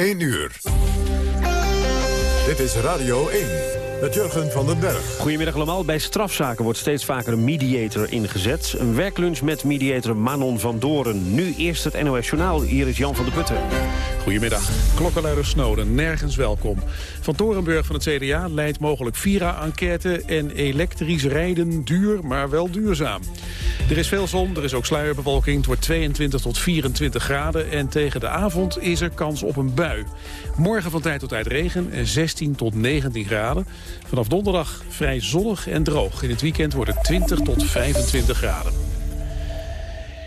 1 uur. Dit is Radio 1 met Jurgen van den Berg. Goedemiddag allemaal. Bij strafzaken wordt steeds vaker een mediator ingezet. Een werklunch met mediator Manon van Doren. Nu eerst het NOS Journaal. Hier is Jan van der Putten. Goedemiddag. Klokkenluider Snowden, nergens welkom. Van Torenburg van het CDA leidt mogelijk Vira-enquête... en elektrisch rijden duur, maar wel duurzaam. Er is veel zon, er is ook sluierbewolking. Het wordt 22 tot 24 graden en tegen de avond is er kans op een bui. Morgen van tijd tot tijd regen en 16 tot 19 graden. Vanaf donderdag vrij zonnig en droog. In het weekend wordt het 20 tot 25 graden.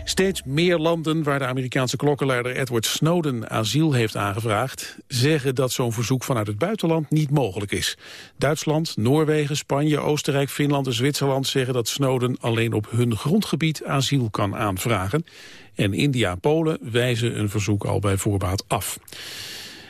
Steeds meer landen waar de Amerikaanse klokkenleider Edward Snowden asiel heeft aangevraagd... zeggen dat zo'n verzoek vanuit het buitenland niet mogelijk is. Duitsland, Noorwegen, Spanje, Oostenrijk, Finland en Zwitserland zeggen dat Snowden alleen op hun grondgebied asiel kan aanvragen. En India en Polen wijzen een verzoek al bij voorbaat af.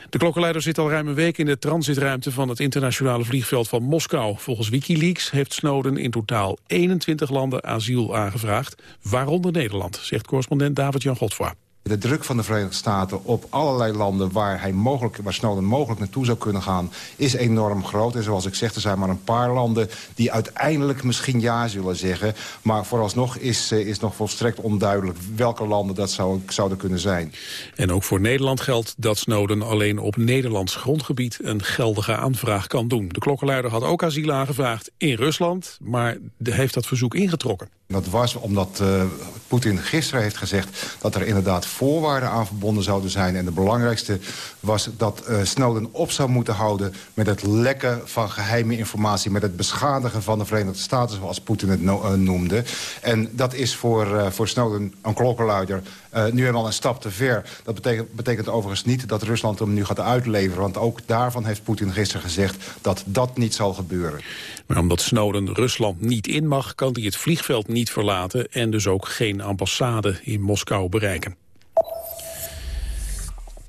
De klokkenleider zit al ruim een week in de transitruimte van het internationale vliegveld van Moskou. Volgens Wikileaks heeft Snowden in totaal 21 landen asiel aangevraagd, waaronder Nederland, zegt correspondent David-Jan Godfroy. De druk van de Verenigde Staten op allerlei landen waar, hij mogelijk, waar Snowden mogelijk naartoe zou kunnen gaan... is enorm groot. En zoals ik zeg, er zijn maar een paar landen die uiteindelijk misschien ja zullen zeggen. Maar vooralsnog is, uh, is nog volstrekt onduidelijk welke landen dat zou, zouden kunnen zijn. En ook voor Nederland geldt dat Snowden alleen op Nederlands grondgebied... een geldige aanvraag kan doen. De klokkenluider had ook asiel aangevraagd in Rusland... maar heeft dat verzoek ingetrokken. Dat was omdat uh, Poetin gisteren heeft gezegd dat er inderdaad voorwaarden aan verbonden zouden zijn. En de belangrijkste was dat uh, Snowden op zou moeten houden met het lekken van geheime informatie. Met het beschadigen van de Verenigde Staten, zoals Poetin het uh, noemde. En dat is voor, voor Snowden een klokkenluider uh, nu helemaal een stap te ver. Dat betekent, betekent overigens niet dat Rusland hem nu gaat uitleveren. Want ook daarvan heeft Poetin gisteren gezegd dat dat niet zal gebeuren. Maar omdat Snowden Rusland niet in mag, kan hij het vliegveld niet verlaten... en dus ook geen ambassade in Moskou bereiken.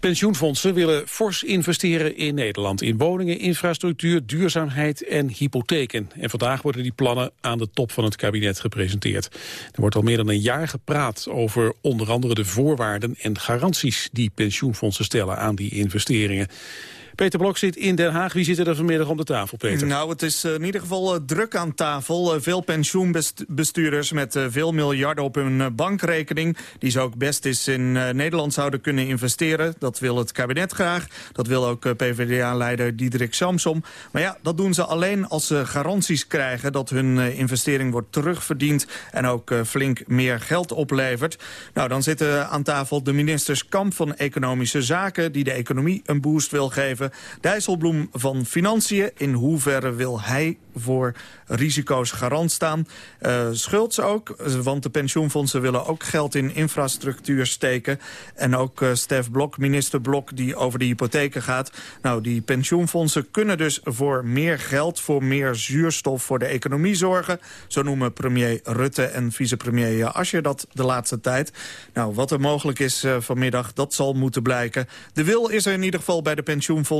Pensioenfondsen willen fors investeren in Nederland. In woningen, infrastructuur, duurzaamheid en hypotheken. En vandaag worden die plannen aan de top van het kabinet gepresenteerd. Er wordt al meer dan een jaar gepraat over onder andere de voorwaarden en garanties... die pensioenfondsen stellen aan die investeringen. Peter Blok zit in Den Haag. Wie zit er vanmiddag om de tafel, Peter? Nou, het is uh, in ieder geval uh, druk aan tafel. Uh, veel pensioenbestuurders met veel miljarden op hun bankrekening... die ze ook best eens in Nederland zouden kunnen investeren. Dat wil het kabinet graag. Dat wil ook PvdA-leider Diederik Samsom. Maar ja, dat doen ze alleen als ze garanties krijgen... dat hun investering wordt terugverdiend... en ook flink meer geld oplevert. Nou, dan zitten aan tafel de ministers Kamp van Economische Zaken... die de economie een boost wil geven Dijsselbloem van Financiën. In hoeverre wil hij voor risico's garant staan? Uh, Schultz ook, want de pensioenfondsen willen ook geld in infrastructuur steken. En ook uh, Stef Blok, minister Blok, die over de hypotheken gaat. Nou, die pensioenfondsen kunnen dus voor meer geld, voor meer zuurstof voor de economie zorgen. Zo noemen premier Rutte en vicepremier Asje dat de laatste tijd. Nou, wat er mogelijk is uh, vanmiddag, dat zal moeten blijken. De wil is er in ieder geval bij de pensioenfondsen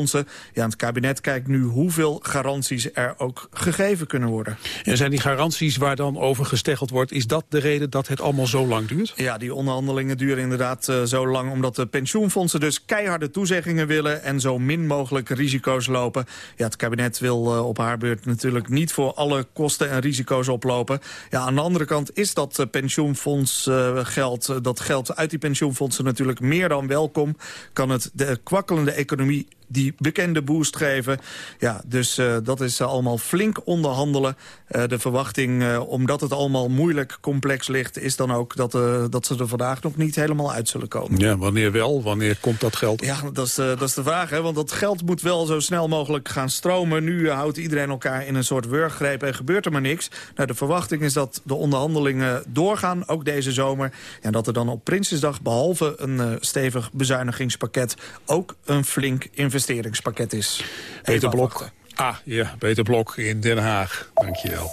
ja, het kabinet kijkt nu hoeveel garanties er ook gegeven kunnen worden. En zijn die garanties waar dan over gesteggeld wordt... is dat de reden dat het allemaal zo lang duurt? Ja, die onderhandelingen duren inderdaad uh, zo lang... omdat de pensioenfondsen dus keiharde toezeggingen willen... en zo min mogelijk risico's lopen. Ja, het kabinet wil uh, op haar beurt natuurlijk niet voor alle kosten en risico's oplopen. Ja, aan de andere kant is dat uh, pensioenfondsgeld... dat geld uit die pensioenfondsen natuurlijk meer dan welkom. Kan het de kwakkelende economie die bekende boost geven. Ja, dus uh, dat is uh, allemaal flink onderhandelen. Uh, de verwachting, omdat het allemaal moeilijk complex ligt... is dan ook dat, dat ze er vandaag nog niet helemaal uit zullen komen. Ja, wanneer wel? Wanneer komt dat geld? Ja, dat is, dat is de vraag, hè? want dat geld moet wel zo snel mogelijk gaan stromen. Nu houdt iedereen elkaar in een soort wurggreep en gebeurt er maar niks. Nou, de verwachting is dat de onderhandelingen doorgaan, ook deze zomer. En dat er dan op Prinsjesdag, behalve een stevig bezuinigingspakket... ook een flink investering investeringspakket is. Peter Blok. Ah, ja, Peter Blok in Den Haag. Dankjewel.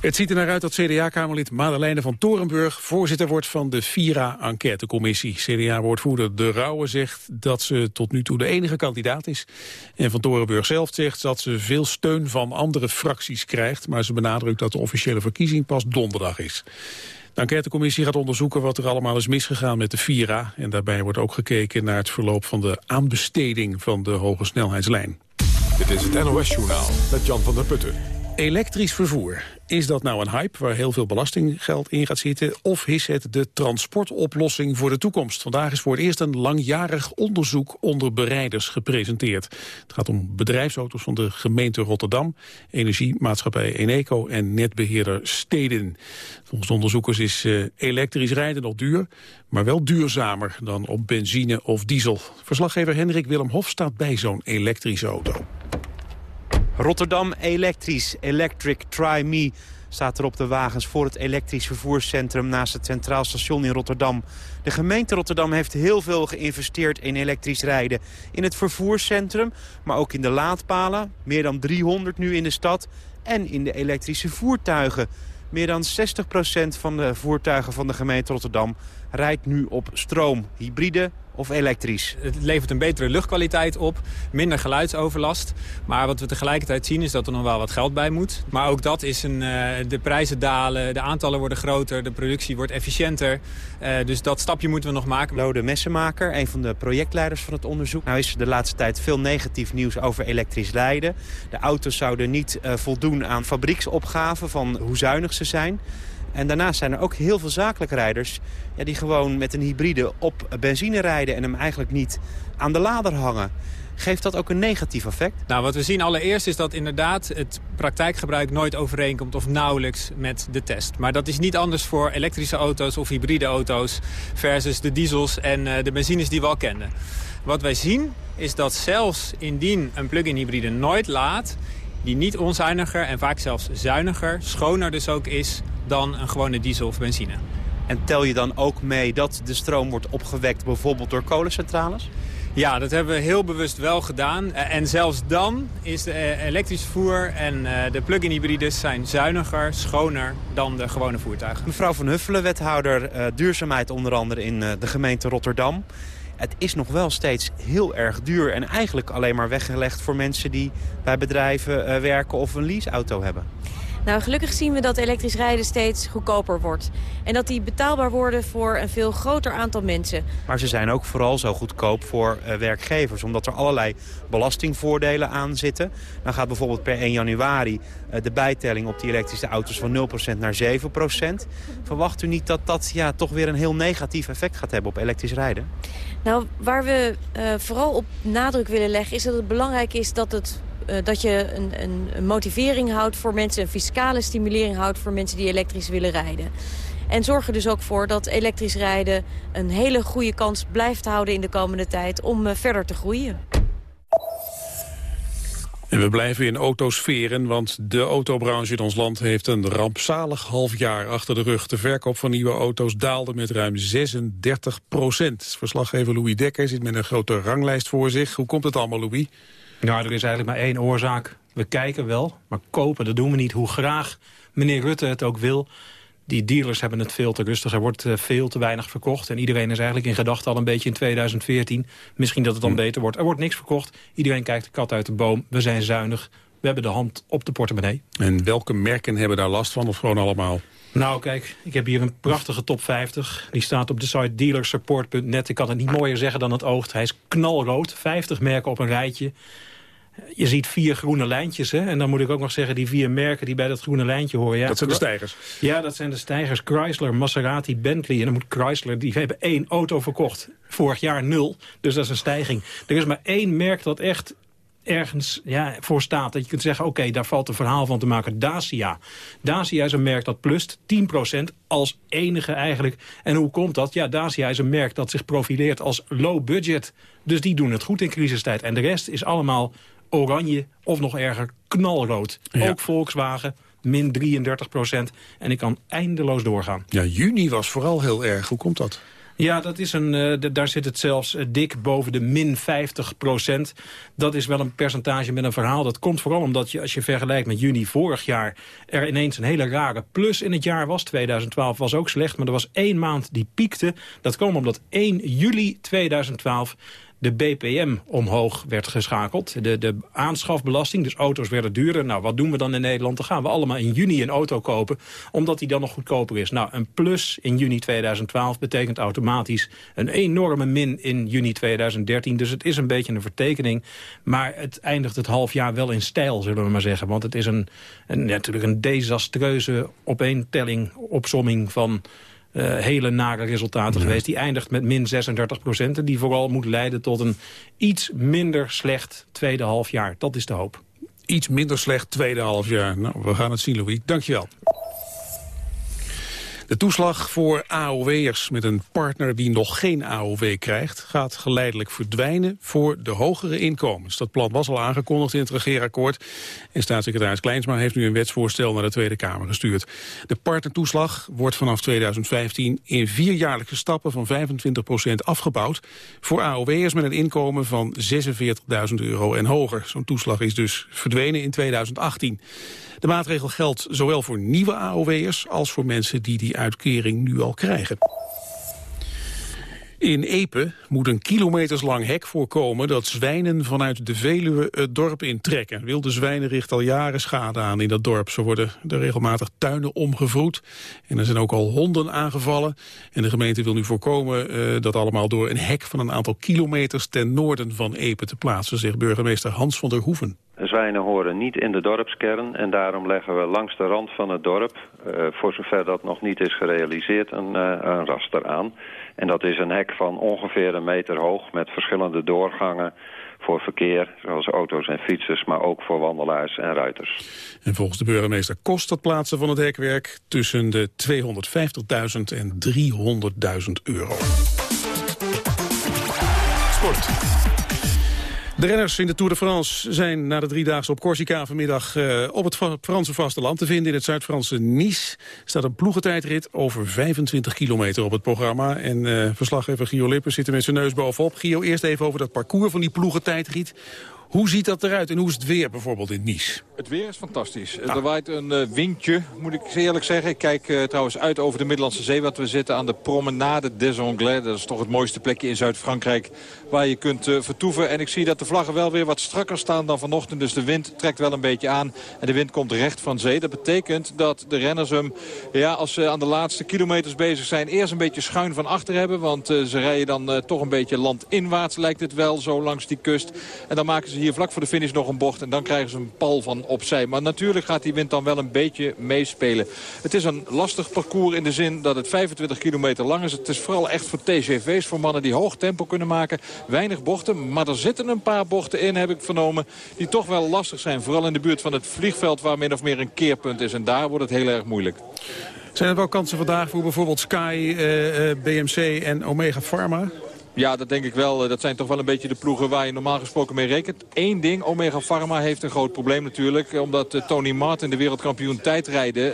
Het ziet er naar uit dat CDA-kamerlid Madeleine van Torenburg... voorzitter wordt van de Vira-enquêtecommissie. CDA-woordvoerder De Rauwe zegt dat ze tot nu toe de enige kandidaat is. En van Torenburg zelf zegt dat ze veel steun van andere fracties krijgt... maar ze benadrukt dat de officiële verkiezing pas donderdag is. De enquêtecommissie gaat onderzoeken wat er allemaal is misgegaan met de Vira. En daarbij wordt ook gekeken naar het verloop van de aanbesteding van de hoge snelheidslijn. Dit is het NOS-journaal met Jan van der Putten. Elektrisch vervoer. Is dat nou een hype waar heel veel belastinggeld in gaat zitten... of is het de transportoplossing voor de toekomst? Vandaag is voor het eerst een langjarig onderzoek onder bereiders gepresenteerd. Het gaat om bedrijfsauto's van de gemeente Rotterdam... energiemaatschappij Eneco en netbeheerder Steden. Volgens de onderzoekers is uh, elektrisch rijden nog duur... maar wel duurzamer dan op benzine of diesel. Verslaggever Hendrik Willem Hof staat bij zo'n elektrische auto. Rotterdam elektrisch, Electric Try Me staat er op de wagens voor het elektrisch vervoerscentrum naast het Centraal Station in Rotterdam. De gemeente Rotterdam heeft heel veel geïnvesteerd in elektrisch rijden. In het vervoerscentrum, maar ook in de laadpalen. Meer dan 300 nu in de stad. En in de elektrische voertuigen. Meer dan 60% van de voertuigen van de gemeente Rotterdam rijdt nu op stroom. Hybride of elektrisch? Het levert een betere luchtkwaliteit op, minder geluidsoverlast. Maar wat we tegelijkertijd zien is dat er nog wel wat geld bij moet. Maar ook dat is een, uh, de prijzen dalen, de aantallen worden groter, de productie wordt efficiënter. Uh, dus dat stapje moeten we nog maken. Lode Messenmaker, een van de projectleiders van het onderzoek. Nou is er de laatste tijd veel negatief nieuws over elektrisch rijden. De auto's zouden niet uh, voldoen aan fabrieksopgaven van hoe zuinig ze zijn. En daarnaast zijn er ook heel veel zakelijke rijders... Ja, die gewoon met een hybride op benzine rijden... en hem eigenlijk niet aan de lader hangen. Geeft dat ook een negatief effect? Nou, wat we zien allereerst is dat inderdaad het praktijkgebruik nooit overeenkomt of nauwelijks met de test. Maar dat is niet anders voor elektrische auto's of hybride auto's versus de diesels en uh, de benzines die we al kennen. Wat wij zien is dat zelfs indien een plug-in hybride nooit laat, die niet onzuiniger en vaak zelfs zuiniger, schoner dus ook is dan een gewone diesel of benzine. En tel je dan ook mee dat de stroom wordt opgewekt bijvoorbeeld door kolencentrales? Ja, dat hebben we heel bewust wel gedaan. En zelfs dan is de elektrisch vervoer en de plug-in hybrides zijn zuiniger, schoner dan de gewone voertuigen. Mevrouw Van Huffelen, wethouder duurzaamheid onder andere in de gemeente Rotterdam. Het is nog wel steeds heel erg duur en eigenlijk alleen maar weggelegd voor mensen die bij bedrijven uh, werken of een leaseauto hebben. Nou, gelukkig zien we dat elektrisch rijden steeds goedkoper wordt. En dat die betaalbaar worden voor een veel groter aantal mensen. Maar ze zijn ook vooral zo goedkoop voor uh, werkgevers. Omdat er allerlei belastingvoordelen aan zitten. Dan gaat bijvoorbeeld per 1 januari uh, de bijtelling op die elektrische auto's van 0% naar 7%. Verwacht u niet dat dat ja, toch weer een heel negatief effect gaat hebben op elektrisch rijden? Nou, waar we uh, vooral op nadruk willen leggen... is dat het belangrijk is dat het dat je een, een, motivering houdt voor mensen... een fiscale stimulering houdt voor mensen die elektrisch willen rijden. En zorg er dus ook voor dat elektrisch rijden een hele goede kans blijft houden in de komende tijd... om uh, verder te groeien. En we blijven in autosferen, want de autobranche in ons land heeft een rampzalig half jaar achter de rug. De verkoop van nieuwe auto's daalde met ruim 36 procent. Verslaggever Louis Dekker zit met een grote ranglijst voor zich. Hoe komt het allemaal, Louis? Nou, er is eigenlijk maar één oorzaak. We kijken wel, maar kopen, dat doen we niet. Hoe graag meneer Rutte het ook wil. Die dealers hebben het veel te rustig. Er wordt uh, veel te weinig verkocht. En iedereen is eigenlijk in gedachten al een beetje in 2014. Misschien dat het dan hm. beter wordt. Er wordt niks verkocht. Iedereen kijkt de kat uit de boom. We zijn zuinig. We hebben de hand op de portemonnee. En welke merken hebben daar last van of gewoon allemaal? Nou, kijk, ik heb hier een prachtige top 50. Die staat op de site dealersupport.net. Ik kan het niet mooier zeggen dan het oogt. Hij is knalrood, 50 merken op een rijtje. Je ziet vier groene lijntjes. Hè? En dan moet ik ook nog zeggen, die vier merken die bij dat groene lijntje horen. Ja, dat zijn de stijgers. Ja, dat zijn de stijgers. Chrysler, Maserati, Bentley. En dan moet Chrysler, die hebben één auto verkocht. Vorig jaar nul. Dus dat is een stijging. Er is maar één merk dat echt ergens ja, voor staat. Dat je kunt zeggen, oké, daar valt een verhaal van te maken. Dacia. Dacia is een merk dat plust 10% als enige eigenlijk. En hoe komt dat? Ja, Dacia is een merk dat zich profileert als low budget. Dus die doen het goed in crisistijd. En de rest is allemaal oranje of nog erger knalrood. Ook Volkswagen, min 33 procent. En ik kan eindeloos doorgaan. Ja, juni was vooral heel erg. Hoe komt dat? Ja, dat is een, uh, daar zit het zelfs uh, dik boven de min 50 procent. Dat is wel een percentage met een verhaal. Dat komt vooral omdat je, als je vergelijkt met juni vorig jaar... er ineens een hele rare plus in het jaar was. 2012 was ook slecht, maar er was één maand die piekte. Dat kwam omdat 1 juli 2012 de BPM omhoog werd geschakeld. De, de aanschafbelasting, dus auto's werden duurder. Nou, wat doen we dan in Nederland? Dan gaan we allemaal in juni een auto kopen, omdat die dan nog goedkoper is. Nou, een plus in juni 2012 betekent automatisch een enorme min in juni 2013. Dus het is een beetje een vertekening. Maar het eindigt het half jaar wel in stijl, zullen we maar zeggen. Want het is een, een natuurlijk een desastreuze opeentelling, opsomming van hele nare resultaten geweest. Die eindigt met min 36 procent. En die vooral moet leiden tot een iets minder slecht tweede half jaar. Dat is de hoop. Iets minder slecht tweede half jaar. Nou, we gaan het zien, Louis. Dankjewel. De toeslag voor AOW'ers met een partner die nog geen AOW krijgt... gaat geleidelijk verdwijnen voor de hogere inkomens. Dat plan was al aangekondigd in het regeerakkoord. En staatssecretaris Kleinsma heeft nu een wetsvoorstel naar de Tweede Kamer gestuurd. De partnertoeslag wordt vanaf 2015 in vierjaarlijkse stappen van 25% afgebouwd... voor AOW'ers met een inkomen van 46.000 euro en hoger. Zo'n toeslag is dus verdwenen in 2018. De maatregel geldt zowel voor nieuwe AOW'ers als voor mensen die die uitkering nu al krijgen. In Epe moet een kilometerslang hek voorkomen dat zwijnen vanuit de Veluwe het dorp intrekken. Wilde zwijnen richt al jaren schade aan in dat dorp. Zo worden er regelmatig tuinen omgevroed en er zijn ook al honden aangevallen. En de gemeente wil nu voorkomen uh, dat allemaal door een hek van een aantal kilometers ten noorden van Epe te plaatsen, zegt burgemeester Hans van der Hoeven. Zwijnen horen niet in de dorpskern en daarom leggen we langs de rand van het dorp, uh, voor zover dat nog niet is gerealiseerd, een, uh, een raster aan. En dat is een hek van ongeveer een meter hoog met verschillende doorgangen voor verkeer, zoals auto's en fietsers, maar ook voor wandelaars en ruiters. En volgens de burgemeester kost het plaatsen van het hekwerk tussen de 250.000 en 300.000 euro. Sport. De renners in de Tour de France zijn na de driedaagse op Corsica vanmiddag uh, op het Franse vasteland te vinden. In het Zuid-Franse Nice staat een ploegentijdrit over 25 kilometer op het programma. En uh, verslaggever Gio Lippers zit er met zijn neus bovenop. Gio, eerst even over dat parcours van die ploegentijdrit. Hoe ziet dat eruit en hoe is het weer bijvoorbeeld in Nice? Het weer is fantastisch. Er waait een uh, windje, moet ik eerlijk zeggen. Ik kijk uh, trouwens uit over de Middellandse Zee. Want we zitten aan de Promenade des Anglais. Dat is toch het mooiste plekje in Zuid-Frankrijk waar je kunt uh, vertoeven. En ik zie dat de vlaggen wel weer wat strakker staan dan vanochtend. Dus de wind trekt wel een beetje aan. En de wind komt recht van zee. Dat betekent dat de renners hem, ja, als ze aan de laatste kilometers bezig zijn... eerst een beetje schuin van achter hebben. Want ze rijden dan toch een beetje landinwaarts, lijkt het wel, zo langs die kust. En dan maken ze hier vlak voor de finish nog een bocht. En dan krijgen ze een pal van opzij. Maar natuurlijk gaat die wind dan wel een beetje meespelen. Het is een lastig parcours in de zin dat het 25 kilometer lang is. Het is vooral echt voor TGV's, voor mannen die hoog tempo kunnen maken. Weinig bochten, maar er zitten een paar bochten in, heb ik vernomen... die toch wel lastig zijn. Vooral in de buurt van het vliegveld waar min of meer een keerpunt is. En daar wordt het heel erg moeilijk. Zijn er wel kansen vandaag voor bijvoorbeeld Sky, eh, eh BMC en Omega Pharma? Ja, dat denk ik wel. Eh, dat zijn toch wel een beetje de ploegen waar je normaal gesproken mee rekent. Eén ding, Omega Pharma heeft een groot probleem natuurlijk. Omdat uh, Tony Martin, de wereldkampioen tijdrijden...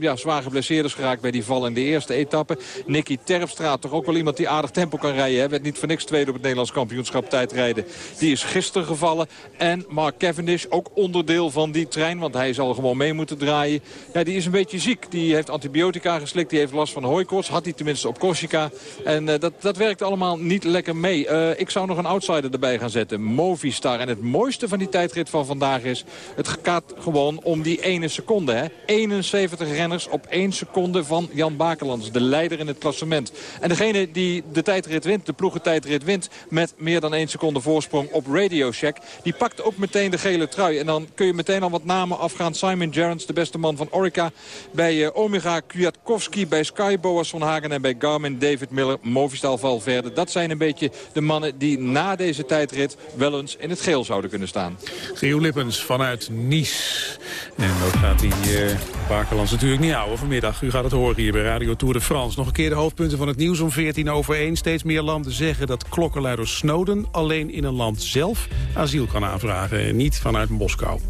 Ja, zwaar geblesseerd is geraakt bij die val in de eerste etappe. Nicky Terpstra, toch ook wel iemand die aardig tempo kan rijden. Hè? Werd niet voor niks tweede op het Nederlands kampioenschap tijdrijden. Die is gisteren gevallen. En Mark Cavendish, ook onderdeel van die trein. Want hij zal gewoon mee moeten draaien. Ja, die is een beetje ziek. Die heeft antibiotica geslikt. Die heeft last van hooikoorts. Had hij tenminste op Corsica. En dat, dat werkt allemaal niet lekker mee. Uh, ik zou nog een outsider erbij gaan zetten. Movistar. En het mooiste van die tijdrit van vandaag is... het gaat gewoon om die ene seconde. Hè? 71 renners op 1 seconde van Jan Bakelands. De leider in het klassement. En degene die de tijdrit wint, de ploegentijdrit wint... met meer dan 1 seconde voorsprong op Radio Shack... die pakt ook meteen de gele trui. En dan kun je meteen al wat namen afgaan. Simon Gerrans, de beste man van Orica. Bij uh, Omega Kwiatkowski, bij Sky Boas van Hagen en bij Garmin David Miller. Movistar Valverde. Dat zijn een beetje de mannen die na deze tijdrit wel eens in het geel zouden kunnen staan. Gio Lippens vanuit Nice. En dat gaat die uh, Bakerlands natuurlijk niet houden vanmiddag. U gaat het horen hier bij Radio Tour de France. Nog een keer de hoofdpunten van het nieuws om 14 over 1. Steeds meer landen zeggen dat klokkenluider Snowden alleen in een land zelf asiel kan aanvragen. En niet vanuit Moskou.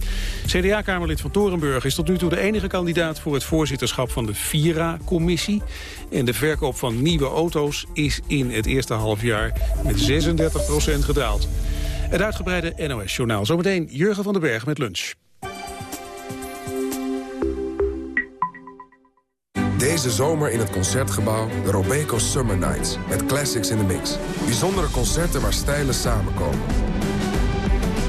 CDA-kamerlid van Torenburg is tot nu toe de enige kandidaat voor het voorzitterschap van de Vira-commissie. En de verkoop van nieuwe auto's is in het eerste half jaar met 36% gedaald. Het uitgebreide NOS-journaal. Zometeen Jurgen van den Berg met lunch. Deze zomer in het Concertgebouw de Robeco Summer Nights. Met classics in the mix. Bijzondere concerten waar stijlen samenkomen.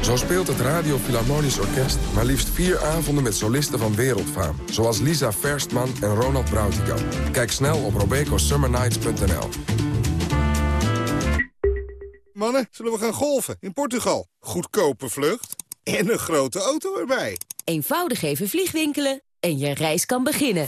Zo speelt het Radio Philharmonisch Orkest maar liefst vier avonden met solisten van wereldfaam. Zoals Lisa Verstman en Ronald Brautigam. Kijk snel op robecosummernights.nl. Mannen, zullen we gaan golfen in Portugal? Goedkope vlucht en een grote auto erbij. Eenvoudig even vliegwinkelen en je reis kan beginnen.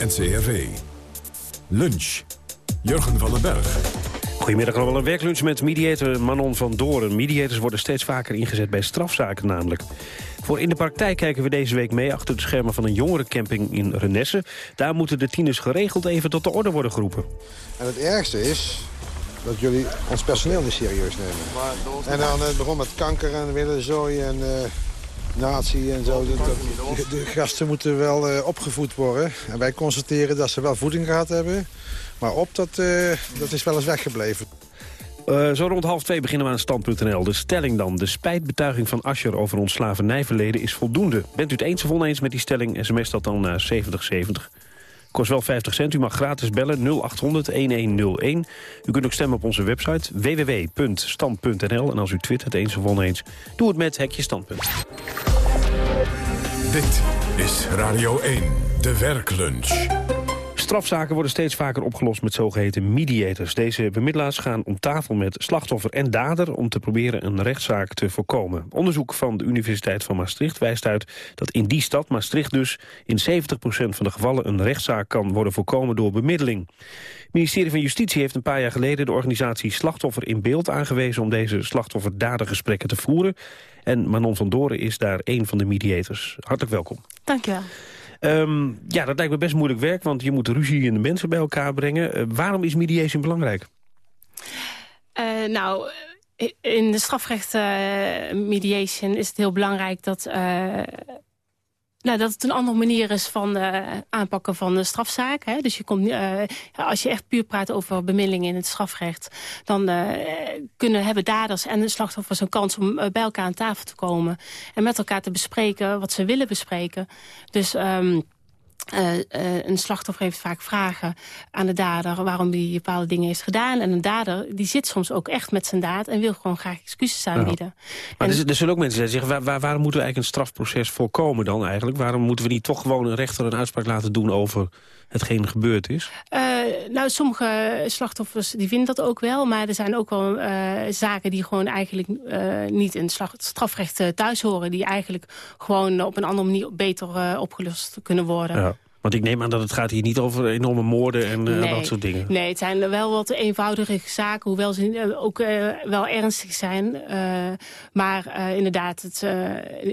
NCRV. Lunch. Jurgen van den Berg. Goedemiddag, wel een werklunch met mediator Manon van Doren. Mediators worden steeds vaker ingezet bij strafzaken namelijk. Voor in de praktijk kijken we deze week mee achter de schermen van een jongerencamping in Renesse. Daar moeten de tieners geregeld even tot de orde worden geroepen. En het ergste is dat jullie ons personeel niet serieus nemen. En dan het begon met kanker en willenzooi en uh, nazi en zo. De, de, gasten moeten wel uh, opgevoed worden. En wij constateren dat ze wel voeding gehad hebben. Maar op, dat, uh, dat is wel eens weggebleven. Uh, zo rond half twee beginnen we aan stand.nl. De stelling dan. De spijtbetuiging van Ascher over ons slavernijverleden is voldoende. Bent u het eens of oneens met die stelling? SMS dat dan naar 7070. Kost wel 50 cent. U mag gratis bellen 0800-1101. U kunt ook stemmen op onze website www.stand.nl. En als u twittert eens of oneens, doe het met Hekje Standpunt. Dit is Radio 1, de werklunch. Strafzaken worden steeds vaker opgelost met zogeheten mediators. Deze bemiddelaars gaan om tafel met slachtoffer en dader... om te proberen een rechtszaak te voorkomen. Onderzoek van de Universiteit van Maastricht wijst uit... dat in die stad, Maastricht dus, in 70% van de gevallen... een rechtszaak kan worden voorkomen door bemiddeling. Het ministerie van Justitie heeft een paar jaar geleden... de organisatie Slachtoffer in Beeld aangewezen... om deze slachtoffer-dadergesprekken te voeren. En Manon van Doren is daar een van de mediators. Hartelijk welkom. Dank je wel. Um, ja, dat lijkt me best moeilijk werk, want je moet ruzie en de mensen bij elkaar brengen. Uh, waarom is mediation belangrijk? Uh, nou, in de strafrecht uh, mediation is het heel belangrijk dat... Nou, dat het een andere manier is van uh, aanpakken van de strafzaak. Hè. Dus je komt, uh, als je echt puur praat over bemiddeling in het strafrecht... dan uh, kunnen, hebben daders en de slachtoffers een kans om bij elkaar aan tafel te komen... en met elkaar te bespreken wat ze willen bespreken. Dus... Um, uh, uh, een slachtoffer heeft vaak vragen aan de dader waarom hij bepaalde dingen heeft gedaan. En een dader die zit soms ook echt met zijn daad en wil gewoon graag excuses aanbieden. Ja. Maar en, er, er, zullen ook mensen zeggen, waar, waar, waarom moeten we eigenlijk een strafproces voorkomen dan eigenlijk? Waarom moeten we niet toch gewoon een rechter een uitspraak laten doen over hetgeen gebeurd is? Uh, nou, sommige slachtoffers die vinden dat ook wel. Maar er zijn ook wel zaken die gewoon eigenlijk niet in het strafrecht thuis horen. Die eigenlijk gewoon op een andere manier beter opgelost kunnen worden. Ja. Want ik neem aan dat het gaat hier niet over enorme moorden en uh, nee, dat soort dingen. Nee, het zijn wel wat eenvoudige zaken, hoewel ze uh, ook uh, wel ernstig zijn. maar inderdaad, het,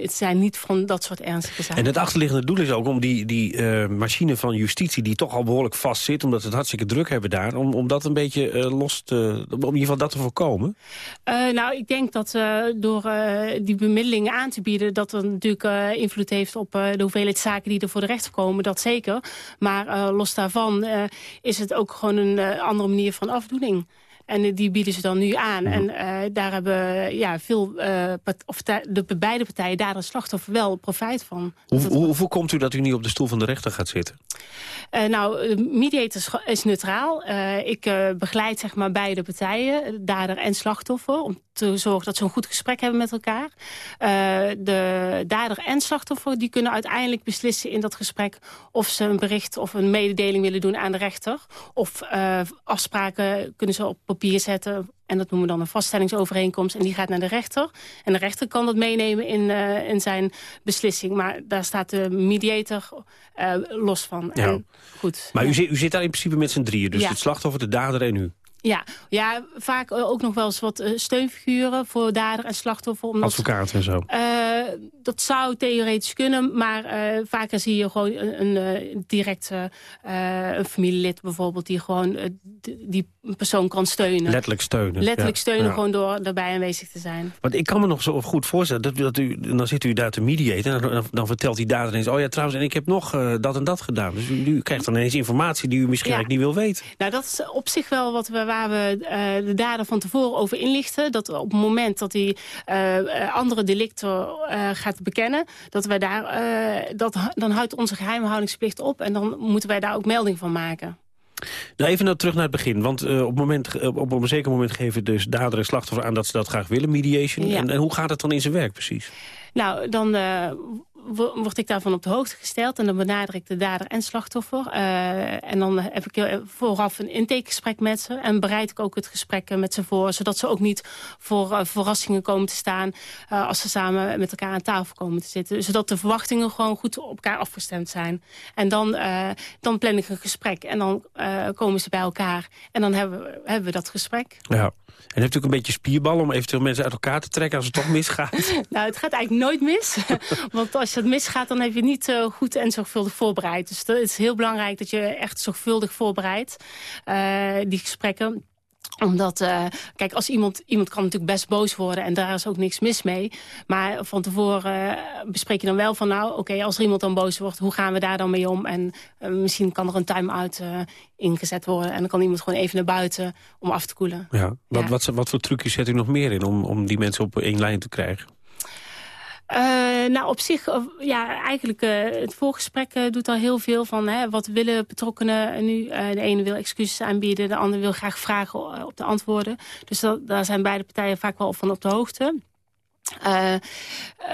het zijn niet van dat soort ernstige zaken. En het achterliggende doel is ook om die, die machine van justitie... die toch al behoorlijk vast zit, omdat ze het hartstikke druk hebben daar... om, om dat een beetje los te... om in ieder geval dat te voorkomen? nou, ik denk dat door die bemiddelingen aan te bieden... dat dat natuurlijk invloed heeft op de hoeveelheid zaken die er voor de rechter komen... dat zeker Maar uh, los daarvan uh, is het ook gewoon een uh, andere manier van afdoening. En die bieden ze dan nu aan. En daar hebben ja, veel, of de beide partijen daar een slachtoffer wel profijt van. Hoe, hoe, hoe komt u dat u niet op de stoel van de rechter gaat zitten? Uh, nou, mediator is neutraal. Ik begeleid zeg maar beide partijen, dader en slachtoffer... om te zorgen dat ze een goed gesprek hebben met elkaar. de dader en slachtoffer die kunnen uiteindelijk beslissen in dat gesprek... of ze een bericht of een mededeling willen doen aan de rechter. Of afspraken kunnen ze op papier zetten en dat noemen we dan een vaststellingsovereenkomst. En die gaat naar de rechter. En de rechter kan dat meenemen in, uh, in zijn beslissing. Maar daar staat de mediator uh, los van. Ja. En, goed. Maar ja. u, zit, u zit daar in principe met z'n drieën. Dus ja. het slachtoffer, de dader en u. Ja, ja, vaak eh, ook nog wel eens wat eh, steunfiguren voor dader en slachtoffer. Omdat, Advocaat en zo. Eh, dat zou theoretisch kunnen, maar eh, vaker zie je gewoon een, een eh, directe eh, een familielid bijvoorbeeld... die gewoon eh, die persoon kan steunen. Letterlijk steunen. Letterlijk Ja. steunen, Ja. gewoon door erbij aanwezig te zijn. Want ik kan me nog zo goed voorstellen, dat, dat u, dan zit u daar te mediaten... en dan, dan vertelt die dader ineens, oh ja, trouwens, en ik heb nog eh, dat en dat gedaan. Dus u, u krijgt dan ineens informatie die u misschien Ja. eigenlijk niet wil weten. Nou, dat is op zich wel wat we, waar we eh, de dader van tevoren over inlichten. Dat op het moment dat hij eh, andere delicten gaat bekennen... dat wij daar, dat, dan houdt onze geheimhoudingsplicht op... en dan moeten wij daar ook melding van maken. Nou, even nou terug naar het begin. Want eh, op, moment, eh, op een zeker moment geven dus dader en slachtoffer aan... dat ze dat graag willen, mediation. Ja. En, en hoe gaat het dan in zijn werk precies? Nou, dan eh, word ik daarvan op de hoogte gesteld... en dan benader ik de dader en slachtoffer. Eh, en dan heb ik eh, vooraf een intakegesprek met ze... en bereid ik ook het gesprek eh, met ze voor... zodat ze ook niet voor verrassingen komen te staan... als ze samen met elkaar aan tafel komen te zitten. Zodat de verwachtingen gewoon goed op elkaar afgestemd zijn. En dan, dan plan ik een gesprek en dan komen ze bij elkaar... en dan hebben we, hebben we dat gesprek. Ja. En heeft u ook een beetje spierbal om eventueel mensen uit elkaar te trekken... als het toch misgaat? Nou, het gaat eigenlijk nooit mis. Want als het misgaat, dan heb je niet eh, goed en zorgvuldig voorbereid. Dus het is heel belangrijk dat je echt zorgvuldig voorbereidt, eh, die gesprekken omdat, eh, kijk, als iemand, iemand kan natuurlijk best boos worden... en daar is ook niks mis mee. Maar van tevoren eh, bespreek je dan wel van... nou, oké, als er iemand dan boos wordt, hoe gaan we daar dan mee om? En eh, misschien kan er een time-out ingezet worden... en dan kan iemand gewoon even naar buiten om af te koelen. Ja. Wat, Wat, wat voor trucjes zet u nog meer in om, om die mensen op één lijn te krijgen? Eh, nou, op zich, eh, ja, eigenlijk uh, het voorgesprek uh, doet al heel veel van... Hè, wat willen betrokkenen nu? De ene wil excuses aanbieden, de ander wil graag vragen op de antwoorden. Dus dat, daar zijn beide partijen vaak wel van op de hoogte.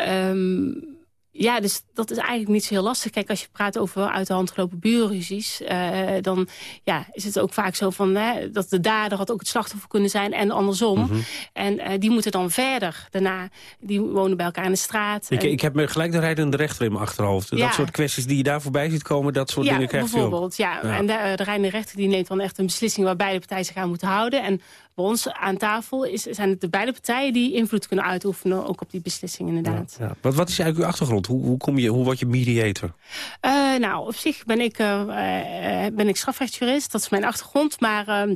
Um, ja, dus dat is eigenlijk niet zo heel lastig. Kijk, als je praat over uit de hand gelopen buurruzies... Uh, dan ja, is het ook vaak zo van, hè, dat de dader had ook het slachtoffer kunnen zijn... en andersom. Mm -hmm. En uh, die moeten dan verder daarna. Die wonen bij elkaar in de straat. Ik, en... ik heb me gelijk de rijdende rechter in mijn achterhoofd. Ja. Dat soort kwesties die je daar voorbij ziet komen, dat soort ja, dingen krijgt bijvoorbeeld, ja. ja. En de, de rijdende rechter die neemt dan echt een beslissing... waar beide partijen zich aan moeten houden. En bij ons aan tafel is, zijn het de beide partijen... die invloed kunnen uitoefenen, ook op die beslissing inderdaad. Ja, wat, wat is eigenlijk uw achtergrond? Hoe, hoe, kom je, hoe word je mediator? Uh, nou, op zich ben ik, uh, ben ik strafrechtsjurist. Dat is mijn achtergrond. Maar ehm,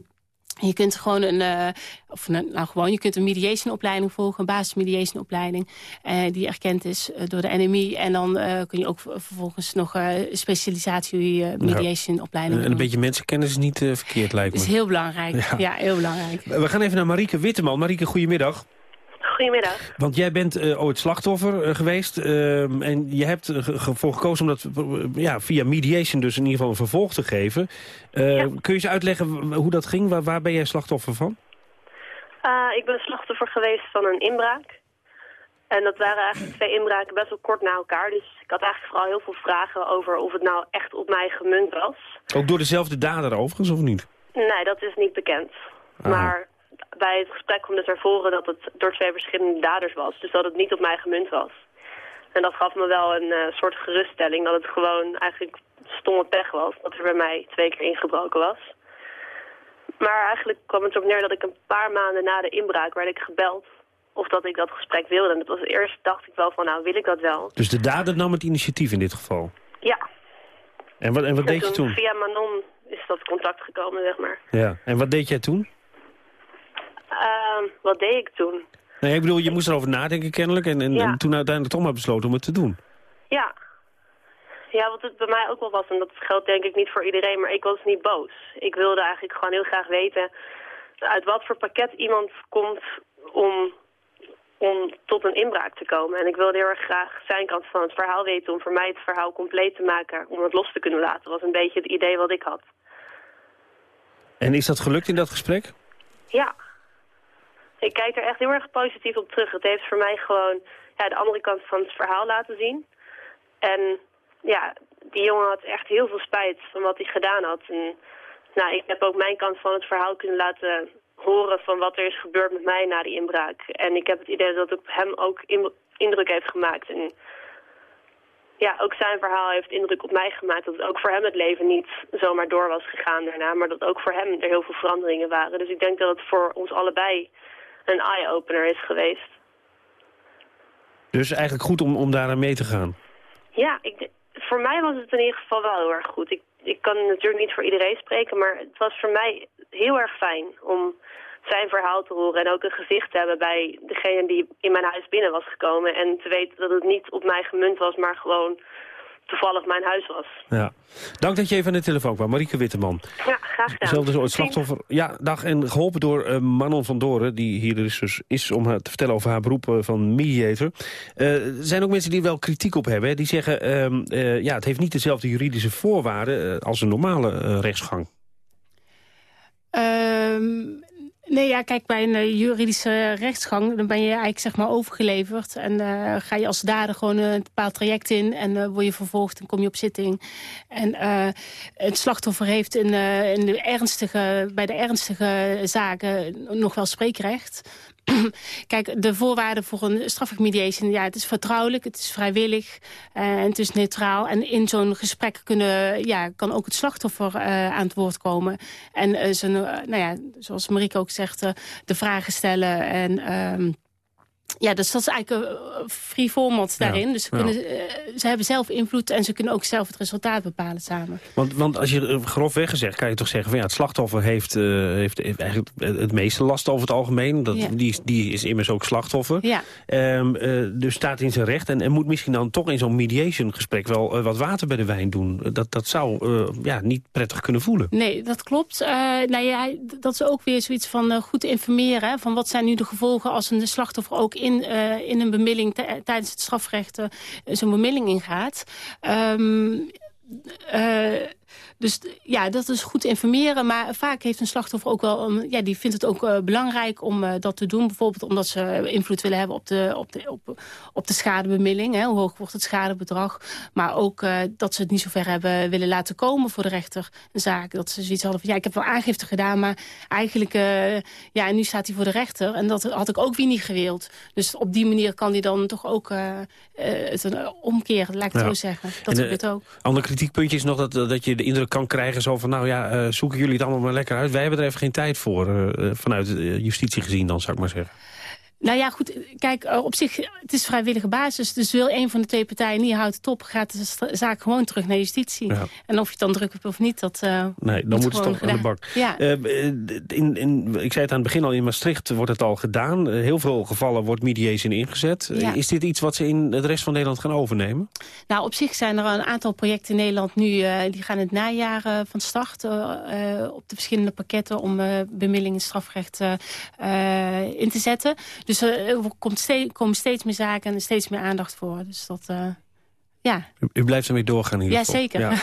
je kunt gewoon een, uh, of nou gewoon, je kunt een mediationopleiding volgen, een basismediationopleiding, uh, die erkend is uh, door de NMI. En dan kun je ook vervolgens nog specialisatie mediationopleiding En een beetje mensenkennis is niet verkeerd, lijkt me. Dat is heel belangrijk, ja. ja. heel belangrijk. We gaan even naar Marieke Witteman. Marieke, goedemiddag. Goedemiddag. Want jij bent uh, ooit slachtoffer uh, geweest uh, en je hebt ervoor gekozen om dat ja, via mediation dus in ieder geval een vervolg te geven. Ja. Kun je eens uitleggen hoe dat ging? Waar, waar ben jij slachtoffer van? ik ben slachtoffer geweest van een inbraak. En dat waren eigenlijk twee inbraken best wel kort na elkaar. Dus ik had eigenlijk vooral heel veel vragen over of het nou echt op mij gemunt was. Ook door dezelfde dader overigens, of niet? Nee, dat is niet bekend. Ah. Maar bij het gesprek kwam dus naar voren dat het door twee verschillende daders was. Dus dat het niet op mij gemunt was. En dat gaf me wel een uh, soort geruststelling dat het gewoon eigenlijk stomme pech was. Dat er bij mij twee keer ingebroken was. Maar eigenlijk kwam het erop neer dat ik een paar maanden na de inbraak werd ik gebeld of dat ik dat gesprek wilde. En dat was eerst dacht ik wel van nou wil ik dat wel. Dus de dader nam het initiatief in dit geval? Ja. En wat, en wat en deed je toen? Via Manon is dat contact gekomen, zeg maar. Ja. En wat deed jij toen? Uh, wat deed ik toen? Nee, ik bedoel, je moest erover nadenken kennelijk en, en, ja. en, toen uiteindelijk toch maar besloten om het te doen. Ja. Ja, wat het bij mij ook wel was, en dat geldt denk ik niet voor iedereen, maar ik was niet boos. Ik wilde eigenlijk gewoon heel graag weten uit wat voor pakket iemand komt om, om tot een inbraak te komen. En ik wilde heel erg graag zijn kant van het verhaal weten om voor mij het verhaal compleet te maken, om het los te kunnen laten. Dat was een beetje het idee wat ik had. En is dat gelukt in dat gesprek? Ja. Ik kijk er echt heel erg positief op terug. Het heeft voor mij gewoon ja, de andere kant van het verhaal laten zien. En ja, die jongen had echt heel veel spijt van wat hij gedaan had. En nou, ik heb ook mijn kant van het verhaal kunnen laten horen van wat er is gebeurd met mij na die inbraak. En ik heb het idee dat het hem ook indruk heeft gemaakt. En ja, ook zijn verhaal heeft indruk op mij gemaakt dat ook voor hem het leven niet zomaar door was gegaan daarna. Maar dat ook voor hem er heel veel veranderingen waren. Dus ik denk dat het voor ons allebei een eye-opener is geweest. Dus eigenlijk goed om, om daar aan mee te gaan. Ja, ik, voor mij was het in ieder geval wel heel erg goed. Ik, ik kan natuurlijk niet voor iedereen spreken, maar het was voor mij heel erg fijn om zijn verhaal te horen en ook een gezicht te hebben bij degene die in mijn huis binnen was gekomen. En te weten dat het niet op mij gemunt was, maar gewoon toevallig mijn huis was. Ja. Dank dat je even aan de telefoon kwam. Marieke Witteman. Ja, graag gedaan. Zelfde soort slachtoffer. Ja, dag. En geholpen door uh, Manon van Doren, die hier is, dus is om haar te vertellen over haar beroep uh, van mediator. Uh, er zijn ook mensen die wel kritiek op hebben. Hè? Die zeggen, ehm, ja, het heeft niet dezelfde juridische voorwaarden als een normale rechtsgang. Um, Nee, ja, kijk, bij een uh, juridische rechtsgang... dan ben je eigenlijk zeg maar overgeleverd. En uh, ga je als dader gewoon een bepaald traject in... en uh, word je vervolgd en kom je op zitting. En het slachtoffer heeft in, in de ernstige, bij de ernstige zaken nog wel spreekrecht... Kijk, de voorwaarden voor een strafrecht ja, het is vertrouwelijk, het is vrijwillig uh, en het is neutraal. En in zo'n gesprek kunnen, ja, kan ook het slachtoffer uh, aan het woord komen. En uh, nou ja, zoals Marieke ook zegt, de vragen stellen en... Ja, dus dat is eigenlijk een free format daarin. dus ze, kunnen, ja. ze hebben zelf invloed en ze kunnen ook zelf het resultaat bepalen samen. Want, want als je grofweg gezegd, kan je toch zeggen... van ja, het slachtoffer heeft, uh, heeft, heeft, eigenlijk het meeste last over het algemeen. Dat, ja. die, die is immers ook slachtoffer. Ja. Um, uh, dus staat in zijn recht en, en moet misschien dan toch in zo'n mediation gesprek... wel uh, wat water bij de wijn doen. Dat, dat zou ja, niet prettig kunnen voelen. Nee, dat klopt. nou ja, dat is ook weer zoiets van goed informeren. Van wat zijn nu de gevolgen als een slachtoffer ook in, uh, in een bemiddeling tijdens het strafrecht uh, zo'n bemiddeling ingaat. Um, uh, dus ja, dat is goed informeren. Maar vaak heeft een slachtoffer ook wel... Ja, die vindt het ook uh, belangrijk om uh, dat te doen. Bijvoorbeeld omdat ze invloed willen hebben op de, op de, op, op de schadebemiddeling. Hè. Hoe hoog wordt het schadebedrag. Maar ook uh, dat ze het niet zo ver hebben willen laten komen voor de rechter. Een zaak. Dat ze zoiets hadden van... Ja, ik heb wel aangifte gedaan, maar eigenlijk... ja, en nu staat hij voor de rechter. En dat had ik ook weer niet gewild. Dus op die manier kan hij dan toch ook het omkeren, laat ik het ja. zo zeggen. Dat gebeurt ook. Ander kritiekpuntje is nog dat, dat je de indruk kan krijgen zo van... nou ja, uh, zoeken jullie het allemaal maar lekker uit. Wij hebben er even geen tijd voor, uh, vanuit justitie gezien dan, zou ik maar zeggen. Nou ja, goed, kijk, op zich, het is vrijwillige basis. Dus wil een van de twee partijen niet houdt het op... gaat de zaak gewoon terug naar justitie. Ja. En of je het dan druk hebt of niet, dat uh, Nee, dan moet het toch gedaan. aan de bak. Ja. Uh, in, in, ik zei het aan het begin al, in Maastricht wordt het al gedaan. Heel veel gevallen wordt mediation ingezet. Ja. Is dit iets wat ze in de rest van Nederland gaan overnemen? Nou, op zich zijn er een aantal projecten in Nederland nu... die gaan het najaar van start op de verschillende pakketten... om bemiddeling en strafrecht in te zetten... Dus er komt steeds, komen steeds meer zaken en steeds meer aandacht voor. Dus dat, uh, ja. U, u, blijft ermee doorgaan in Ja, zeker. Ja.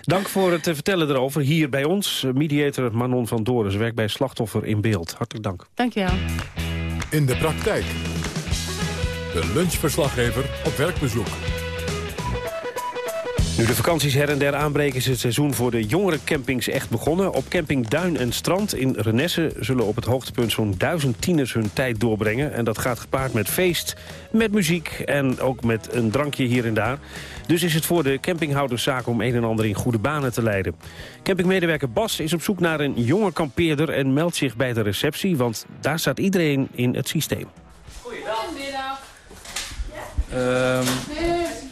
Dank voor het vertellen erover. Hier bij ons, mediator Manon van Doren. Ze werkt bij Slachtoffer in Beeld. Hartelijk dank. Dank je wel. In de praktijk. De lunchverslaggever op werkbezoek. Nu de vakanties her en der aanbreken is het seizoen voor de jongere campings echt begonnen. Op camping Duin en Strand in Renesse zullen op het hoogtepunt zo'n duizend tieners hun tijd doorbrengen. En dat gaat gepaard met feest, met muziek en ook met een drankje hier en daar. Dus is het voor de campinghouders zaak om een en ander in goede banen te leiden. Campingmedewerker Bas is op zoek naar een jonge kampeerder en meldt zich bij de receptie, want daar staat iedereen in het systeem. Goeiedag. Uh,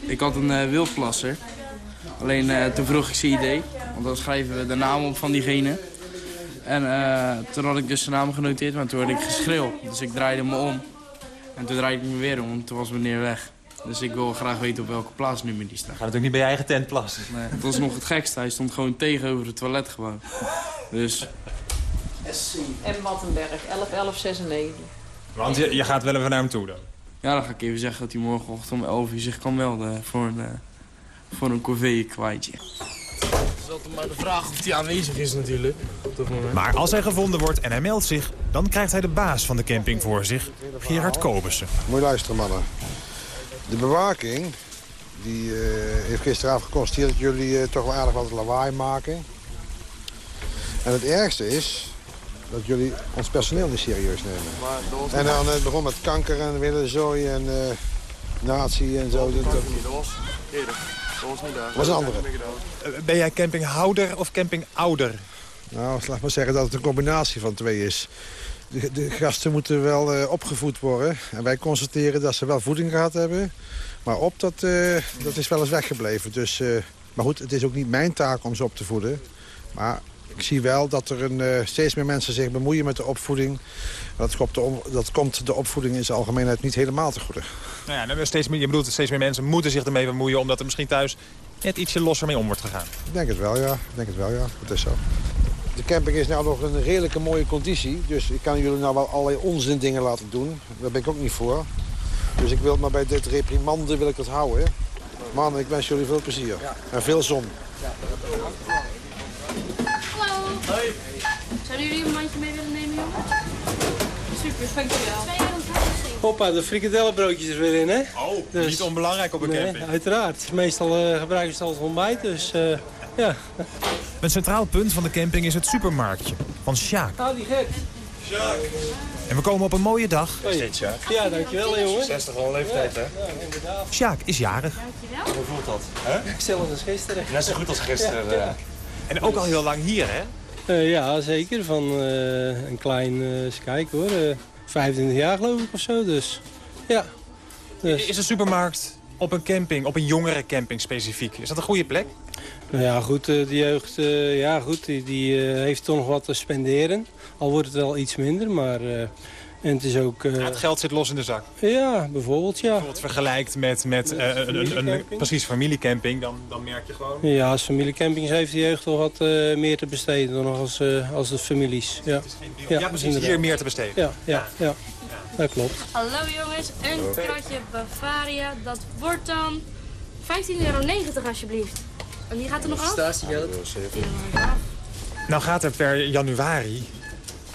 ik had een uh, wildplasser. Alleen uh, toen vroeg ik zijn idee, want dan schrijven we de naam op van diegene. En uh, toen had ik dus de naam genoteerd, maar toen hoorde ik geschreeuw. Dus ik draaide me om. En toen draaide ik me weer om, want toen was meneer weg. Dus ik wil graag weten op welke plaatsnummer die staat. Gaat het ook niet bij je eigen tent plassen? Nee, het was nog het gekste. Hij stond gewoon tegenover het toilet gewoon. Dus... SC. En Wattenberg, 111196. Want je, je gaat wel even naar hem toe dan? Ja, dan ga ik even zeggen dat hij morgenochtend om 11 uur zich kan melden voor een... Uh, voor een corvée kwijtje. Het is altijd maar de vraag of hij aanwezig is natuurlijk. Op dat moment. Maar als hij gevonden wordt en hij meldt zich... dan krijgt hij de baas van de camping voor zich, Gerard Kobussen. Moet je luisteren, mannen. De bewaking die, uh, heeft gisteravond geconstateerd dat jullie uh, toch wel aardig wat lawaai maken. En het ergste is dat jullie ons personeel niet serieus nemen. En dan uh, het begon met kanker en willen zooi en... natie en zo. Dat, dat- Dat was was niet daar. was een andere. Eh, Ben jij campinghouder of campingouder? Nou, laat maar zeggen dat het een combinatie van twee is. De, de gasten moeten wel eh, opgevoed worden. En wij constateren dat ze wel voeding gehad hebben. Maar op, dat, eh, dat is wel eens weggebleven. Dus, maar goed, het is ook niet mijn taak om ze op te voeden. Maar ik zie wel dat er een, eh, steeds meer mensen zich bemoeien met de opvoeding. Dat komt de, om- dat komt de opvoeding in zijn algemeenheid niet helemaal te goede. Nou ja, nou, steeds meer, je bedoelt dat steeds meer mensen moeten zich ermee bemoeien... omdat er misschien thuis net ietsje losser mee om wordt gegaan. Ik denk het wel, ja. Ik denk het wel, ja. Het is zo. De camping is nou nog een redelijke mooie conditie. Dus ik kan jullie nou wel allerlei onzin dingen laten doen. Daar ben ik ook niet voor. Dus ik wil het maar bij dit reprimande wil ik het houden. Mannen, ik wens jullie veel plezier. En veel zon. Hallo. Hoi. Zouden jullie een mandje mee willen nemen, jongen? Super, dankjewel. Hoppa, de frikadellenbroodjes er weer in, hè? Oh, niet onbelangrijk op een nee, camping. uiteraard. Meestal eh, gebruiken ze het als ontbijt, dus eh, ja. Een centraal punt van de camping is het supermarktje van Sjaak. Hou die gek. En we komen op een mooie dag. Ja, dankjewel, jongen. 60 al leeftijd, hè? Ja, inderdaad. Sjaak is jarig. Hoe voelt dat? Hè? Hetzelfde als gisteren. Net zo goed als gisteren. Ja, ja. eh. En ook al heel lang hier, hè? Eh, ja, zeker. Van eh, een klein, eens kijken hoor, eh 25 jaar geloof ik of zo, dus ja. Dus. Is een supermarkt op een camping, op een jongere camping specifiek, is dat een goede plek? Nou ja, goed, de jeugd ja, goed, die, die heeft toch nog wat te spenderen. Al wordt het wel iets minder, maar en het is ook... eh, Het geld zit los in de zak. ja, bijvoorbeeld, ja. Bijvoorbeeld vergelijkt met, met eh, een, een, een, familiecamping. precies familiecamping, dan, dan merk je gewoon... Ja, als familiecampings heeft de jeugd toch wat eh, meer te besteden dan nog als, eh, als de families. Ja, Ja, precies, inderdaad. hier meer te besteden. Ja, ja, ja. dat klopt. Hallo jongens, een kratje Bavaria. Dat wordt dan 15,90 euro alsjeblieft. En die gaat er nog af? Nou gaat er per januari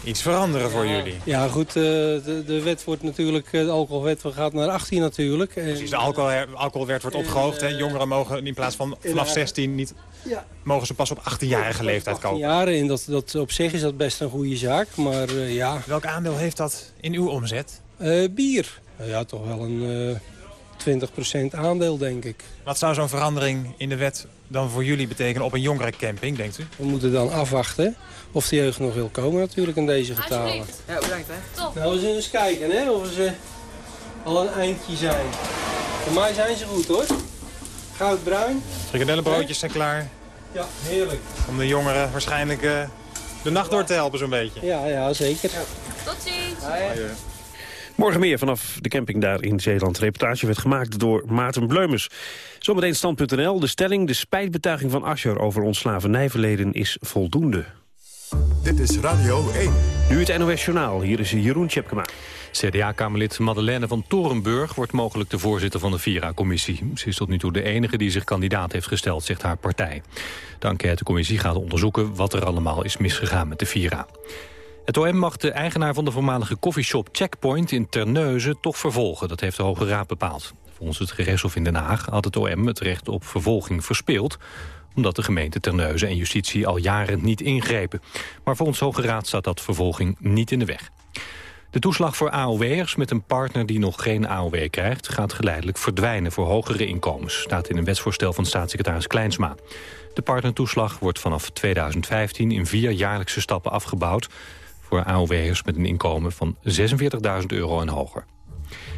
iets veranderen voor jullie. Ja, goed, eh, de, de wet wordt natuurlijk, eh, de alcoholwet gaat naar 18 natuurlijk. En, Precies, de alcohol, alcoholwet wordt opgehoogd. Hè? Jongeren mogen in plaats van vanaf 16 niet... Ja. mogen ze pas op 18-jarige leeftijd 18 kopen. jaren en dat, dat op zich is dat best een goede zaak, maar eh, ja. Welk aandeel heeft dat in uw omzet? Eh, bier, Nou ja, toch wel een eh 20% aandeel denk ik. Wat zou zo'n verandering in de wet dan voor jullie betekenen op een jongere camping, denkt u? We moeten dan afwachten of de jeugd nog wil komen natuurlijk in deze getalen. Ja, bedankt hè. Top. Nou, we zullen eens kijken hè, of ze al een eindje zijn. Voor mij zijn ze goed hoor. Goudbruin. Frikadellenbroodjes zijn klaar Ja, heerlijk. om de jongeren waarschijnlijk eh, de nacht door te helpen zo'n beetje. Ja, ja zeker. Tot ziens. Morgen meer vanaf de camping daar in Zeeland. De reportage werd gemaakt door Maarten Bleumers. Zometeen stand.nl. De stelling, de spijtbetuiging van Asscher over ons slavernijverleden is voldoende. Dit is Radio 1. Nu het NOS Journaal. Hier is Jeroen Tjepkema. CDA-kamerlid Madeleine van Torenburg wordt mogelijk de voorzitter van de Vira-commissie. Ze is tot nu toe de enige die zich kandidaat heeft gesteld, zegt haar partij. De enquêtecommissie gaat onderzoeken wat er allemaal is misgegaan met de Vira. Het OM mag de eigenaar van de voormalige koffieshop Checkpoint in Terneuzen toch vervolgen. Dat heeft de Hoge Raad bepaald. Volgens het gerechtshof in Den Haag had het OM het recht op vervolging verspeeld omdat de gemeente Terneuzen en justitie al jaren niet ingrepen. Maar volgens Hoge Raad staat dat vervolging niet in de weg. De toeslag voor AOW'ers met een partner die nog geen AOW krijgt... gaat geleidelijk verdwijnen voor hogere inkomens. Staat in een wetsvoorstel van staatssecretaris Kleinsma. De partnertoeslag wordt vanaf 2015 in vier jaarlijkse stappen afgebouwd... voor AOW'ers met een inkomen van 46.000 euro en hoger.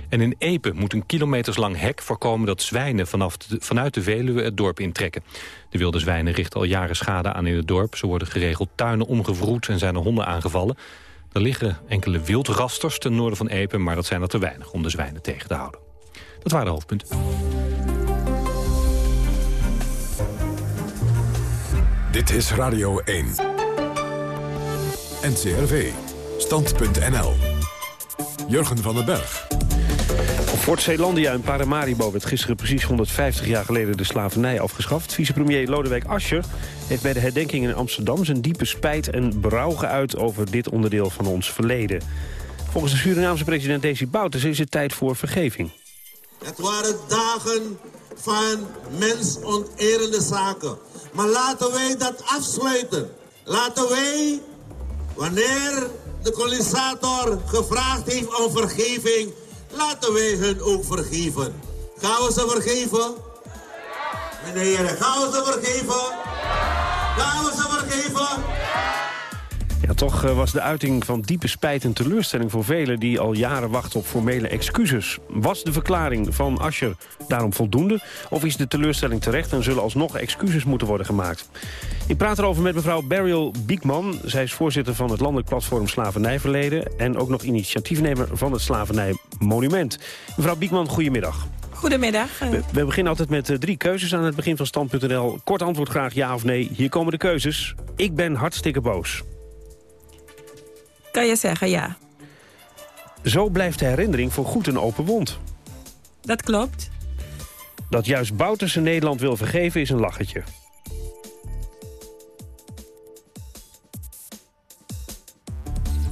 En in Epe moet een kilometerslang hek voorkomen dat zwijnen vanaf vanuit de Veluwe het dorp intrekken. De wilde zwijnen richten al jaren schade aan in het dorp. Ze worden geregeld tuinen omgevroed en zijn er honden aangevallen. Er liggen enkele wildrasters ten noorden van Epe, maar dat zijn er te weinig om de zwijnen tegen te houden. Dat waren de hoofdpunten. Dit is Radio 1. NCRV. Stand.nl. Jurgen van den Berg. Op Fort Zeelandia in Paramaribo werd gisteren precies 150 jaar geleden de slavernij afgeschaft. Vicepremier Lodewijk Asscher heeft bij de herdenking in Amsterdam zijn diepe spijt en berouw geuit over dit onderdeel van ons verleden. Volgens de Surinaamse president Desi Bouterse is het tijd voor vergeving. Het waren dagen van mensonterende zaken. Maar laten wij dat afsluiten. Laten wij, wanneer de kolonisator gevraagd heeft om vergeving... laten wij hun ook vergeven. Gaan we ze vergeven? Meneer, gaan we ze vergeven? Gaan we ze vergeven? Ja, toch eh, was de uiting van diepe spijt en teleurstelling voor velen... die al jaren wachten op formele excuses. Was de verklaring van Ascher daarom voldoende? Of is de teleurstelling terecht en zullen alsnog excuses moeten worden gemaakt? Ik praat erover met mevrouw Beryl Biekman. Zij is voorzitter van het landelijk platform Slavernijverleden... en ook nog initiatiefnemer van het Slavernijmonument. Mevrouw Biekman, goedemiddag. Goedemiddag. We, we beginnen altijd met eh, drie keuzes aan het begin van Stand.nl. Kort antwoord graag ja of nee. Hier komen de keuzes. Ik ben hartstikke boos. Kan je zeggen ja? Zo blijft de herinnering voor goed een open wond. Dat klopt. Dat juist Bouterse Nederland wil vergeven is een lachertje.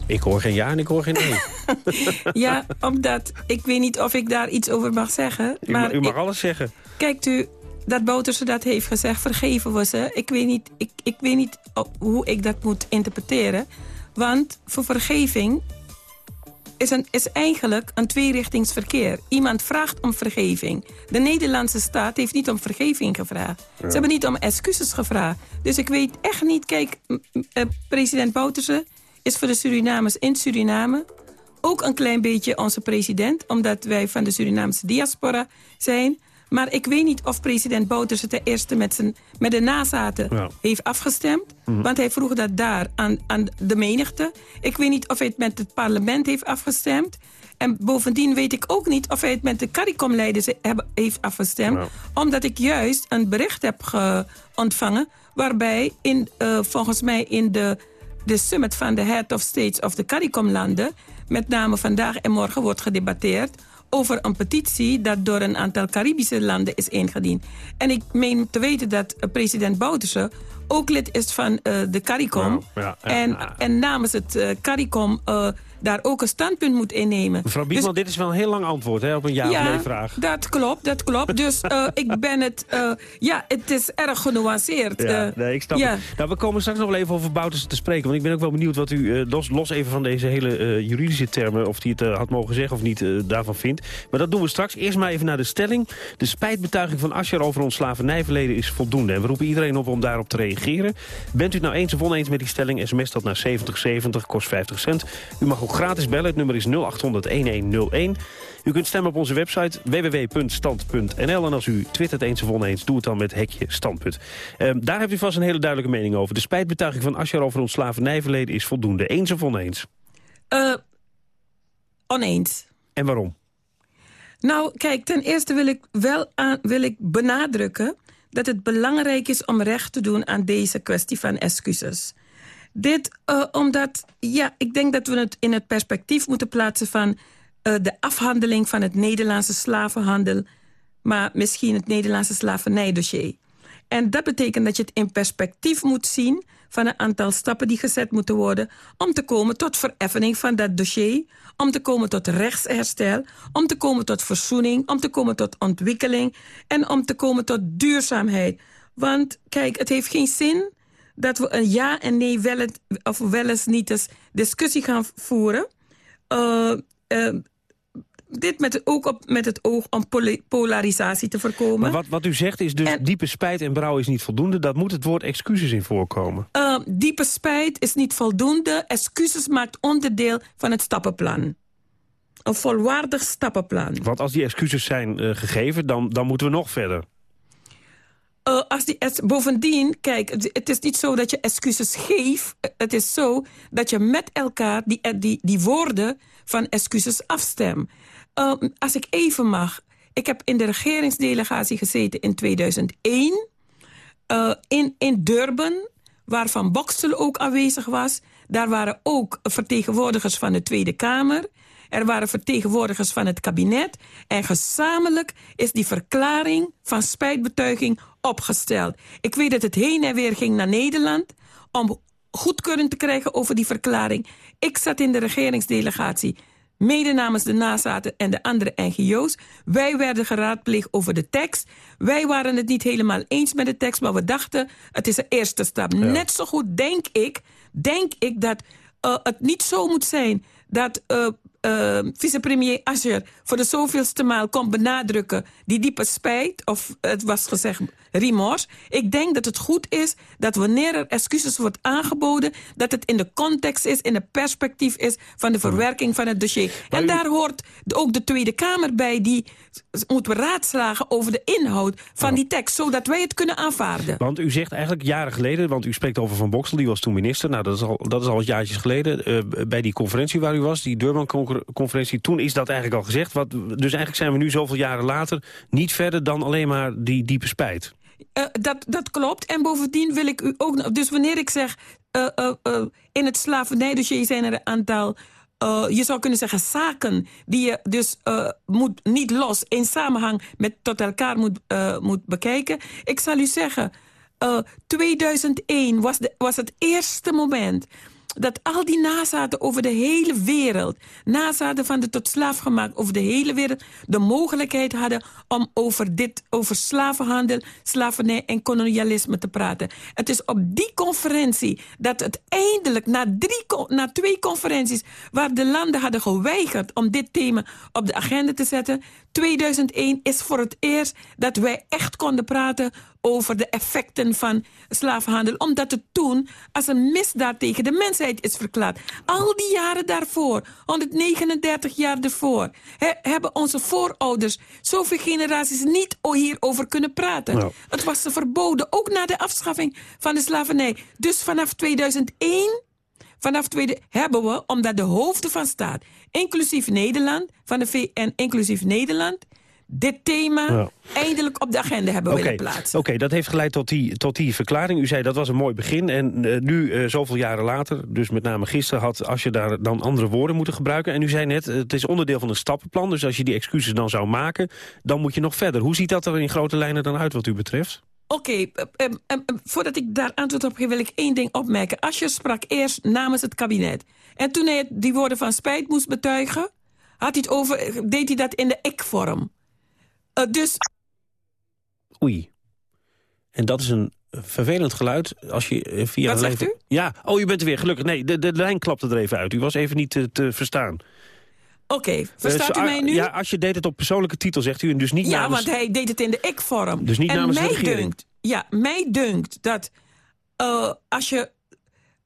Ik hoor geen ja en ik hoor geen nee. ja, omdat ik weet niet of ik daar iets over mag zeggen. U, maar u mag ik- alles zeggen. Kijkt u, dat Bouterse dat heeft gezegd, vergeven we ze. Ik weet niet, ik, ik weet niet hoe ik dat moet interpreteren. Want voor vergeving is, een, is eigenlijk een tweerichtingsverkeer. Iemand vraagt om vergeving. De Nederlandse staat heeft niet om vergeving gevraagd. Ja. Ze hebben niet om excuses gevraagd. Dus ik weet echt niet... Kijk, eh, president Bouterse is voor de Surinamers in Suriname... ook een klein beetje onze president... omdat wij van de Surinaamse diaspora zijn... Maar ik weet niet of president Bouterse ten eerste met, zijn, met de nazaten Ja. heeft afgestemd. Mhm. Want hij vroeg dat daar aan, aan de menigte. Ik weet niet of hij het met het parlement heeft afgestemd. En bovendien weet ik ook niet of hij het met de CARICOM-leiders heeft afgestemd. Omdat ik juist een bericht heb ge- ontvangen... waarbij in, eh, volgens mij in de, de summit van de Head of States of de CARICOM-landen... met name vandaag en morgen wordt gedebatteerd over een petitie dat door een aantal Caribische landen is ingediend. En ik meen te weten dat eh, president Bouterse ook lid is van eh, de CARICOM. Ja, ja, en, en namens het eh, CARICOM daar ook een standpunt moet innemen. Mevrouw Biekman, dit is wel een heel lang antwoord hè, op een ja, of nee vraag. dat klopt, dat klopt. Dus eh, ik ben het... eh, ja, het is erg genuanceerd. Ja, eh, nee, ik snap ja. het. Nou, we komen straks nog wel even over Bouterse te spreken. Want ik ben ook wel benieuwd wat u, los, los even van deze hele juridische termen... of hij het had mogen zeggen of niet, daarvan vindt. Maar dat doen we straks. Eerst maar even naar de stelling. De spijtbetuiging van Asscher over ons slavernijverleden is voldoende. En we roepen iedereen op om daarop te reageren. Bent u het nou eens of oneens met die stelling? SMS dat naar 7070, kost 50 cent. U mag ook gratis bellen. Het nummer is 0800-1101. U kunt stemmen op onze website www.stand.nl. En als u twittert eens of oneens, doe het dan met hekje standpunt. Ehm, daar hebt u vast een hele duidelijke mening over. De spijtbetuiging van Asscher over ons slavernijverleden is voldoende. Eens of oneens? Eh, oneens. En waarom? Nou, kijk, ten eerste wil ik wel aan, wil ik benadrukken... dat het belangrijk is om recht te doen aan deze kwestie van excuses. Dit eh, omdat, ja, ik denk dat we het in het perspectief moeten plaatsen... van eh, de afhandeling van het Nederlandse slavenhandel... maar misschien het Nederlandse slavernijdossier. En dat betekent dat je het in perspectief moet zien... van een aantal stappen die gezet moeten worden... om te komen tot vereffening van dat dossier... om te komen tot rechtsherstel... om te komen tot verzoening... om te komen tot ontwikkeling... en om te komen tot duurzaamheid. Want kijk, het heeft geen zin dat we een ja en nee wel het, of wel eens niet eens discussie gaan voeren... Eh, eh, dit met, ook op, met het oog om polarisatie te voorkomen. Maar wat, wat u zegt is dus diepe spijt en berouw is niet voldoende. Dat moet het woord excuses in voorkomen. Uh, diepe spijt is niet voldoende. Excuses maakt onderdeel van het stappenplan. Een volwaardig stappenplan. Want als die excuses zijn eh, gegeven, dan, dan moeten we nog verder. Uh, als die, bovendien, kijk, het, is niet zo dat je excuses geeft. Het is zo dat je met elkaar die, eh, die, die woorden van excuses afstemt. Uh, als ik even mag. Ik heb in de regeringsdelegatie gezeten in 2001. Uh, in, in Durban, waarvan Boksel ook aanwezig was. Daar waren ook vertegenwoordigers van de Tweede Kamer. Er waren vertegenwoordigers van het kabinet. En gezamenlijk is die verklaring van spijtbetuiging opgesteld. Ik weet dat het heen en weer ging naar Nederland... om goedkeuring te krijgen over die verklaring. Ik zat in de regeringsdelegatie mede namens de nazaten en de andere NGO's. Wij werden geraadpleegd over de tekst. Wij waren het niet helemaal eens met de tekst, maar we dachten... het is een eerste stap. Net zo goed denk ik, denk ik dat uh, het niet zo moet zijn... dat uh, eh, vicepremier Ascher voor de zoveelste maal komt benadrukken... die diepe spijt, of het was gezegd remorse. Ik denk dat het goed is dat wanneer er excuses wordt aangeboden... dat het in de context is, in de perspectief is... van de verwerking van het dossier. en daar hoort ook de Tweede Kamer bij... die moet raadslagen over de inhoud van die tekst... zodat wij het kunnen aanvaarden. Want u zegt eigenlijk jaren geleden, want u spreekt over Van Boksel... die was toen minister, nou dat is al, dat is al jaartjes geleden... Uh, bij die conferentie waar u was, die Durban-conferentie... toen is dat eigenlijk al gezegd. Wat, dus eigenlijk zijn we nu zoveel jaren later... niet verder dan alleen maar die diepe spijt. Uh, dat, dat klopt. En bovendien wil ik u ook... Dus wanneer ik zeg... Uh, uh, in het slavernijdossier zijn er een aantal... je zou kunnen zeggen zaken die je dus moet niet los... in samenhang met tot elkaar moet, moet bekijken. Ik zal u zeggen... 2001 was, de, was het eerste moment dat al die nazaten over de hele wereld... nazaten van de tot slaaf gemaakt over de hele wereld... de mogelijkheid hadden om over dit, over slavenhandel, slavernij en kolonialisme te praten. Het is op die conferentie dat het eindelijk, na, drie, na twee conferenties... waar de landen hadden geweigerd om dit thema op de agenda te zetten... 2001 is voor het eerst dat wij echt konden praten over de effecten van slavenhandel. Omdat het toen als een misdaad tegen de mensheid is verklaard. Al die jaren daarvoor, 139 jaar ervoor... hebben onze voorouders zoveel generaties niet hierover kunnen praten. Nou. Het was verboden, ook na de afschaffing van de slavernij. Dus vanaf 2001... Vanaf tweede hebben we, omdat de hoofden van staat, inclusief Nederland, van de VN, inclusief Nederland, dit thema eindelijk op de agenda hebben okay. willen plaatsen. Oké, dat heeft geleid tot die, tot die verklaring. U zei dat was een mooi begin. En uh, nu, uh, zoveel jaren later, dus met name gisteren... had als je daar dan andere woorden moeten gebruiken. En u zei net, het is onderdeel van een stappenplan. Dus als je die excuses dan zou maken, dan moet je nog verder. Hoe ziet dat er in grote lijnen dan uit wat u betreft? Oké, okay, uh, uh, voordat ik daar antwoord op geef, wil ik één ding opmerken. Asje sprak eerst namens het kabinet. En toen hij die woorden van spijt moest betuigen... Had hij het over, deed hij dat in de ik-vorm. Uh, dus... Oei. En dat is een vervelend geluid als je via... Wat zegt u? Ja, oh, u bent er weer, gelukkig. Nee, de, de lijn klapte er even uit. U was even niet te, te verstaan. Oké, okay, verstaat uh, u mij nu? Ja, als je deed het op persoonlijke titel, zegt u. En dus niet ja, namens... want hij deed het in de ik-vorm. Dus niet en namens mij de regering. Dunkt, ja, mij dunkt dat uh, als je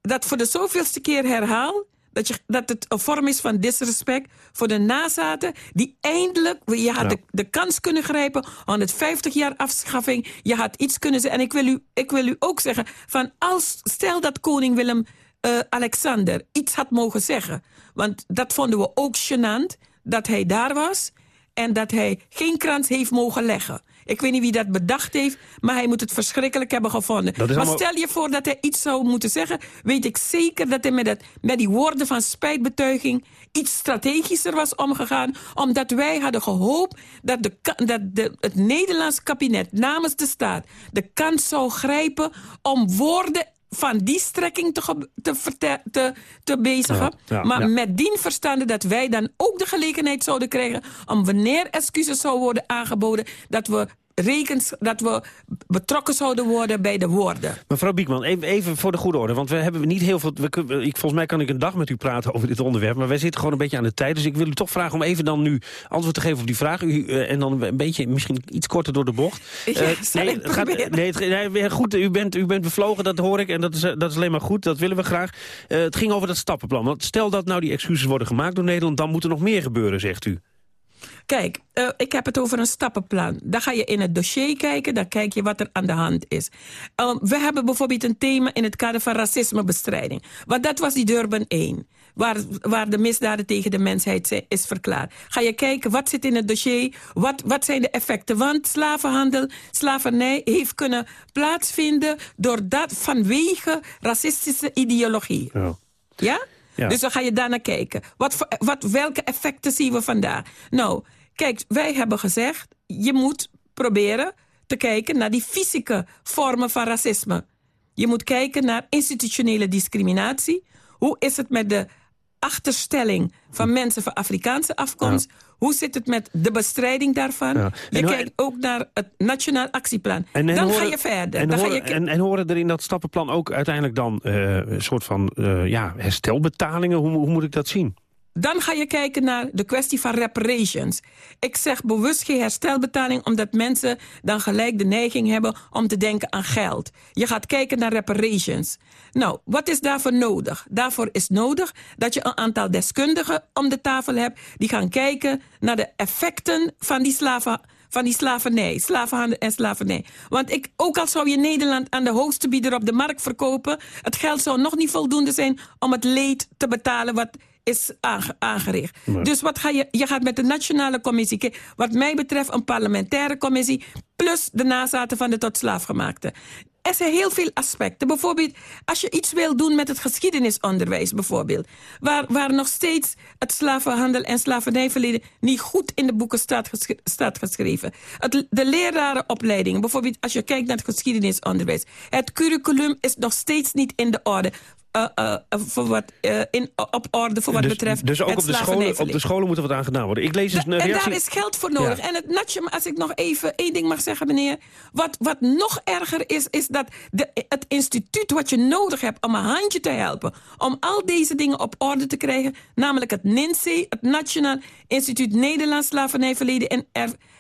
dat voor de zoveelste keer herhaalt dat, je, dat het een vorm is van disrespect voor de nazaten... die eindelijk, je had de, de, kans kunnen grijpen... 150 jaar afschaffing, je had iets kunnen zeggen. En ik wil u, ik wil u ook zeggen, van als, stel dat koning Willem uh, Alexander iets had mogen zeggen... want dat vonden we ook gênant, dat hij daar was... en dat hij geen krans heeft mogen leggen. Ik weet niet wie dat bedacht heeft, maar hij moet het verschrikkelijk hebben gevonden. Maar allemaal... stel je voor dat hij iets zou moeten zeggen... weet ik zeker dat hij met, dat, met die woorden van spijtbetuiging... iets strategischer was omgegaan. Omdat wij hadden gehoopt dat, de, dat de, het Nederlands kabinet namens de staat... de kans zou grijpen om woorden van die strekking te, te, te, te bezigen. Ja, ja, maar ja. met dien verstande dat wij dan ook de gelegenheid zouden krijgen... om wanneer excuses zou worden aangeboden... dat we rekens dat we betrokken zouden worden bij de woorden. Mevrouw Biekman, even, even voor de goede orde. Want we hebben niet heel veel... We, ik, volgens mij kan ik een dag met u praten over dit onderwerp. Maar wij zitten gewoon een beetje aan de tijd. Dus ik wil u toch vragen om even dan nu antwoord te geven op die vraag. U, uh, en dan een beetje, misschien iets korter door de bocht. Ja, uh, nee, gaat, nee, het, nee, goed, u bent, u bent bevlogen, dat hoor ik. En dat is, dat is alleen maar goed, dat willen we graag. Uh, het ging over dat stappenplan. Want stel dat nou die excuses worden gemaakt door Nederland... dan moet er nog meer gebeuren, zegt u. Kijk, uh, ik heb het over een stappenplan. Dan ga je in het dossier kijken, dan kijk je wat er aan de hand is. Uh, we hebben bijvoorbeeld een thema in het kader van racismebestrijding. Want dat was die Durban 1. Waar, waar de misdaden tegen de mensheid is verklaard. Ga je kijken, wat zit in het dossier? Wat, wat zijn de effecten? Want slavenhandel, slavernij heeft kunnen plaatsvinden... doordat vanwege racistische ideologie. Ja? ja? Ja. Dus dan ga je daarnaar kijken. Wat, wat, welke effecten zien we vandaag? Nou, kijk, wij hebben gezegd... je moet proberen te kijken naar die fysieke vormen van racisme. Je moet kijken naar institutionele discriminatie. Hoe is het met de achterstelling van mensen van Afrikaanse afkomst. Hoe zit het met de bestrijding daarvan? Ja. Je kijkt ook naar het Nationaal Actieplan. En, dan horen, ga je verder. En, dan horen, ga je... en, en, horen er in dat stappenplan ook uiteindelijk dan uh, een soort van uh, ja, herstelbetalingen? Hoe, hoe moet ik dat zien? Dan ga je kijken naar de kwestie van reparations. Ik zeg bewust geen herstelbetaling, omdat mensen dan gelijk de neiging hebben om te denken aan geld. Je gaat kijken naar reparations. Nou, wat is daarvoor nodig? Daarvoor is nodig dat je een aantal deskundigen om de tafel hebt die gaan kijken naar de effecten van die slaven van die slavernij, slavenhandel en slavernij. Want ik, ook al zou je Nederland aan de hoogste bieder op de markt verkopen... het geld zou nog niet voldoende zijn om het leed te betalen... wat is aangericht. Dus wat ga je, je gaat met de Nationale Commissie... wat mij betreft een parlementaire commissie... plus de nazaten van de tot slaafgemaakte. Er zijn heel veel aspecten. Bijvoorbeeld, als je iets wil doen met het geschiedenisonderwijs bijvoorbeeld... waar, waar nog steeds het slavenhandel en slavernijverleden... niet goed in de boeken staat, staat geschreven. Het, de lerarenopleiding, bijvoorbeeld als je kijkt naar het geschiedenisonderwijs... het curriculum is nog steeds niet in de orde uh, voor wat, in, op orde voor wat dus, betreft Dus ook op de, scholen, op de scholen moet er wat aan gedaan worden. Ik lees dus een reactie... En daar is geld voor nodig. En het natje, als ik nog even één ding mag zeggen, meneer. Wat, wat nog erger is, is dat de, het instituut wat je nodig hebt om een handje te helpen... om al deze dingen op orde te krijgen... namelijk het NINSE, het Nationaal Instituut Nederlands Slavernijverleden en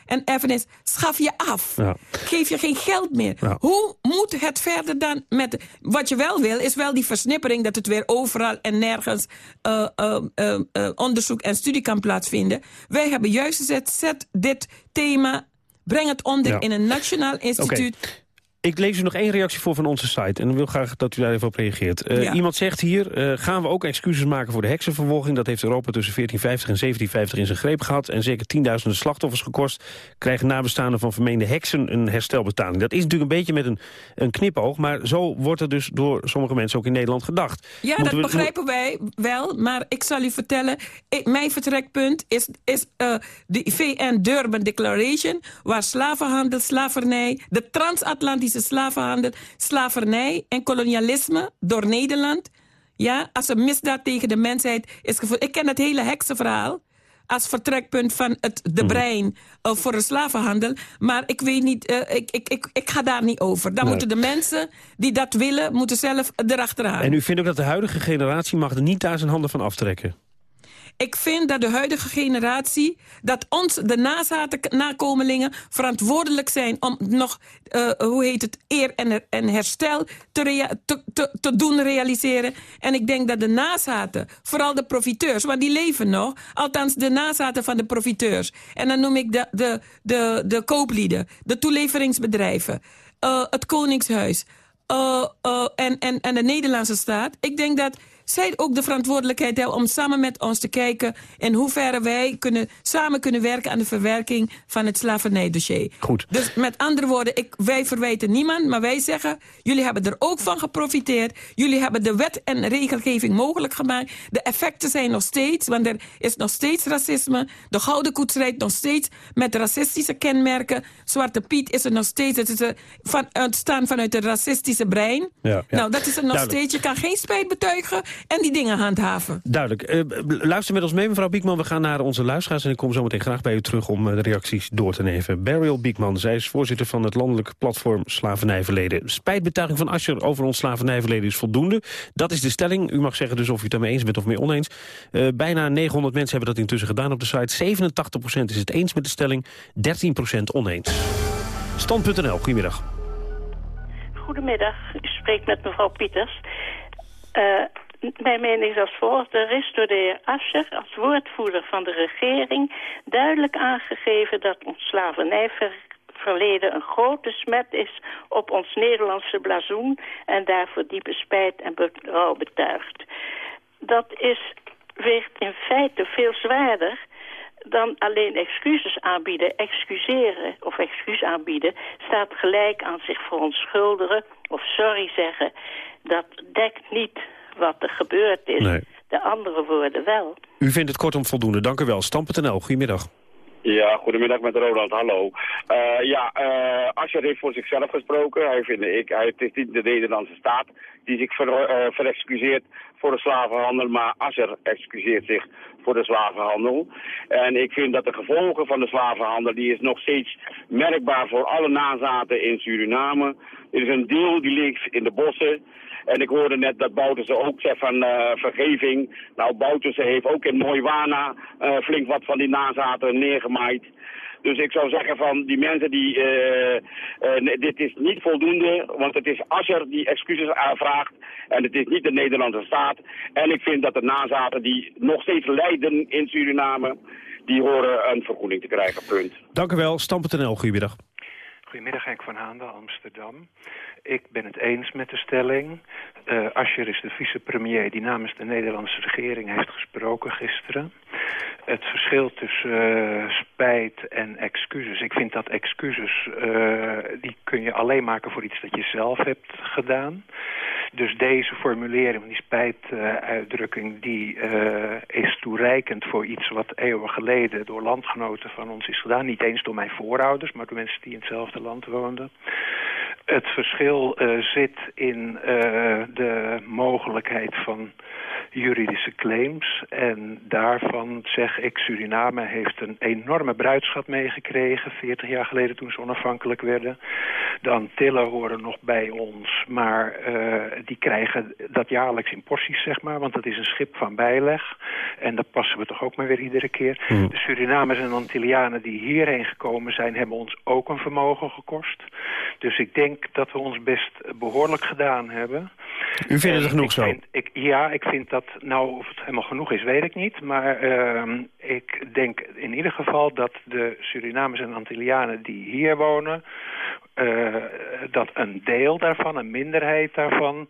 en erfenis, schaf je af. Ja. Geef je geen geld meer. Hoe moet het verder dan met... Wat je wel wil, is wel die versnippering... dat het weer overal en nergens uh, uh, uh, onderzoek en studie kan plaatsvinden. Wij hebben juist gezet, zet dit thema... Breng het onder in een nationaal instituut. Okay. Ik lees u nog één reactie voor van onze site. En wil graag dat u daar even op reageert. Uh, Iemand zegt hier, uh, gaan we ook excuses maken voor de heksenvervolging? Dat heeft Europa tussen 1450 en 1750 in zijn greep gehad. En zeker tienduizenden slachtoffers gekost. Krijgen nabestaanden van vermeende heksen een herstelbetaling. Dat is natuurlijk een beetje met een, een knipoog. Maar zo wordt er dus door sommige mensen ook in Nederland gedacht. Ja, dat begrijpen wij wel. Maar ik zal u vertellen, ik, mijn vertrekpunt is, is uh, de VN Durban Declaration... waar slavenhandel, slavernij, de transatlantische slavenhandel, slavernij en kolonialisme door Nederland. Ja, als een misdaad tegen de mensheid is gevoerd. Ik ken het hele heksenverhaal als vertrekpunt van het, de mhm. brein uh, voor de slavenhandel. Maar ik weet niet, uh, ik, ik, ik, ik ga daar niet over. Dan moeten de mensen die dat willen, moeten zelf erachteraan. En u vindt ook dat de huidige generatie mag er niet daar zijn handen van aftrekken? Ik vind dat de huidige generatie, dat ons, de nazaten, nakomelingen, verantwoordelijk zijn om nog, uh, hoe heet het, eer en, en herstel te, te, te, doen realiseren. En ik denk dat de nazaten, vooral de profiteurs, want die leven nog, althans de nazaten van de profiteurs. En dan noem ik de, de, de, de kooplieden, de toeleveringsbedrijven, uh, het Koningshuis uh, en, en, en de Nederlandse staat. Ik denk dat zij ook de verantwoordelijkheid hebben om samen met ons te kijken... in hoeverre wij kunnen, samen kunnen werken aan de verwerking van het slavernijdossier. Goed. Dus met andere woorden, ik, wij verwijten niemand, maar wij zeggen... jullie hebben er ook van geprofiteerd. Jullie hebben de wet en regelgeving mogelijk gemaakt. De effecten zijn nog steeds, want er is nog steeds racisme. De Gouden Koets rijdt nog steeds met racistische kenmerken. Zwarte Piet is er nog steeds. Het is er van, ontstaan vanuit het racistische brein. Ja, Nou, dat is er nog steeds. Je kan geen spijt betuigen en die dingen handhaven. Duidelijk. Uh, luister met ons mee, mevrouw Biekman. We gaan naar onze luisteraars en ik kom zo meteen graag bij u terug om eh, de reacties door te nemen. Beryl Biekman, zij is voorzitter van het landelijk platform Slavernijverleden. Spijtbetuiging van Asscher over ons slavernijverleden is voldoende. Dat is de stelling. U mag zeggen dus of u het daarmee eens bent of mee oneens. Uh, bijna 900 mensen hebben dat intussen gedaan op de site. 87% is het eens met de stelling, 13% oneens. Stand.nl, goedemiddag. Goedemiddag, u spreekt met mevrouw Pieters. Uh, mijn mening is als volgt. Er is door de heer Ascher als woordvoerder van de regering duidelijk aangegeven dat ons slavernijverleden een grote smet is op ons Nederlandse blazoen en daarvoor diepe spijt en berouw betuigt. Dat is, weegt in feite veel zwaarder dan alleen excuses aanbieden. Excuseren of excuus aanbieden staat gelijk aan zich verontschuldigen of sorry zeggen. Dat dekt niet wat er gebeurd is. De andere woorden wel. U vindt het kortom voldoende. Dank u wel. Stam.nl, goedemiddag. Ja, goedemiddag met Roland, hallo. Uh, ja, uh, Asscher heeft voor zichzelf gesproken. Hij, vind ik, hij, het is niet de Nederlandse staat die zich ver, uh, verexcuseert voor de slavenhandel, maar Asscher excuseert zich voor de slavenhandel. En ik vind dat de gevolgen van de slavenhandel, die is nog steeds merkbaar voor alle nazaten in Suriname. Er is een deel die ligt in de bossen En ik hoorde net dat Bouterse ook zegt van eh, vergeving. Nou, Bouterse heeft ook in Mooiwana uh, flink wat van die nazaten neergemaaid. Dus ik zou zeggen van die mensen die, uh, dit is niet voldoende, want het is Asscher die excuses aanvraagt en het is niet de Nederlandse staat. En ik vind dat de nazaten die nog steeds lijden in Suriname, die horen een vergoeding te krijgen, punt. Dank u wel, Stam.nl, goedemiddag. Goedemiddag, Henk van Haandel, Amsterdam. Ik ben het eens met de stelling. Uh, Asscher is de vicepremier die namens de Nederlandse regering heeft gesproken gisteren. Het verschil tussen uh, spijt en excuses. Ik vind dat excuses, uh, die kun je alleen maken voor iets dat je zelf hebt gedaan. Dus deze formulering, die spijtuitdrukking, die uh, is toereikend voor iets wat eeuwen geleden door landgenoten van ons is gedaan. Niet eens door mijn voorouders, maar door mensen die in hetzelfde land woonden. Het verschil uh, zit in uh, de mogelijkheid van juridische claims. En daarvan zeg ik, Suriname heeft een enorme bruidschat meegekregen... 40 jaar geleden toen ze onafhankelijk werden. De Antillen horen nog bij ons, maar uh, die krijgen dat jaarlijks in porties, zeg maar. Want dat is een schip van bijleg. En dat passen we toch ook maar weer iedere keer. Mm. De Surinamers en Antillianen die hierheen gekomen zijn... hebben ons ook een vermogen gekost. Dus ik denk dat we ons best behoorlijk gedaan hebben. U vindt het genoeg zo? Vind, ik, ja, ik vind dat, nou of het helemaal genoeg is, weet ik niet. Maar uh, ik denk in ieder geval dat de Surinamers en Antillianen die hier wonen... Uh, dat een deel daarvan, een minderheid daarvan...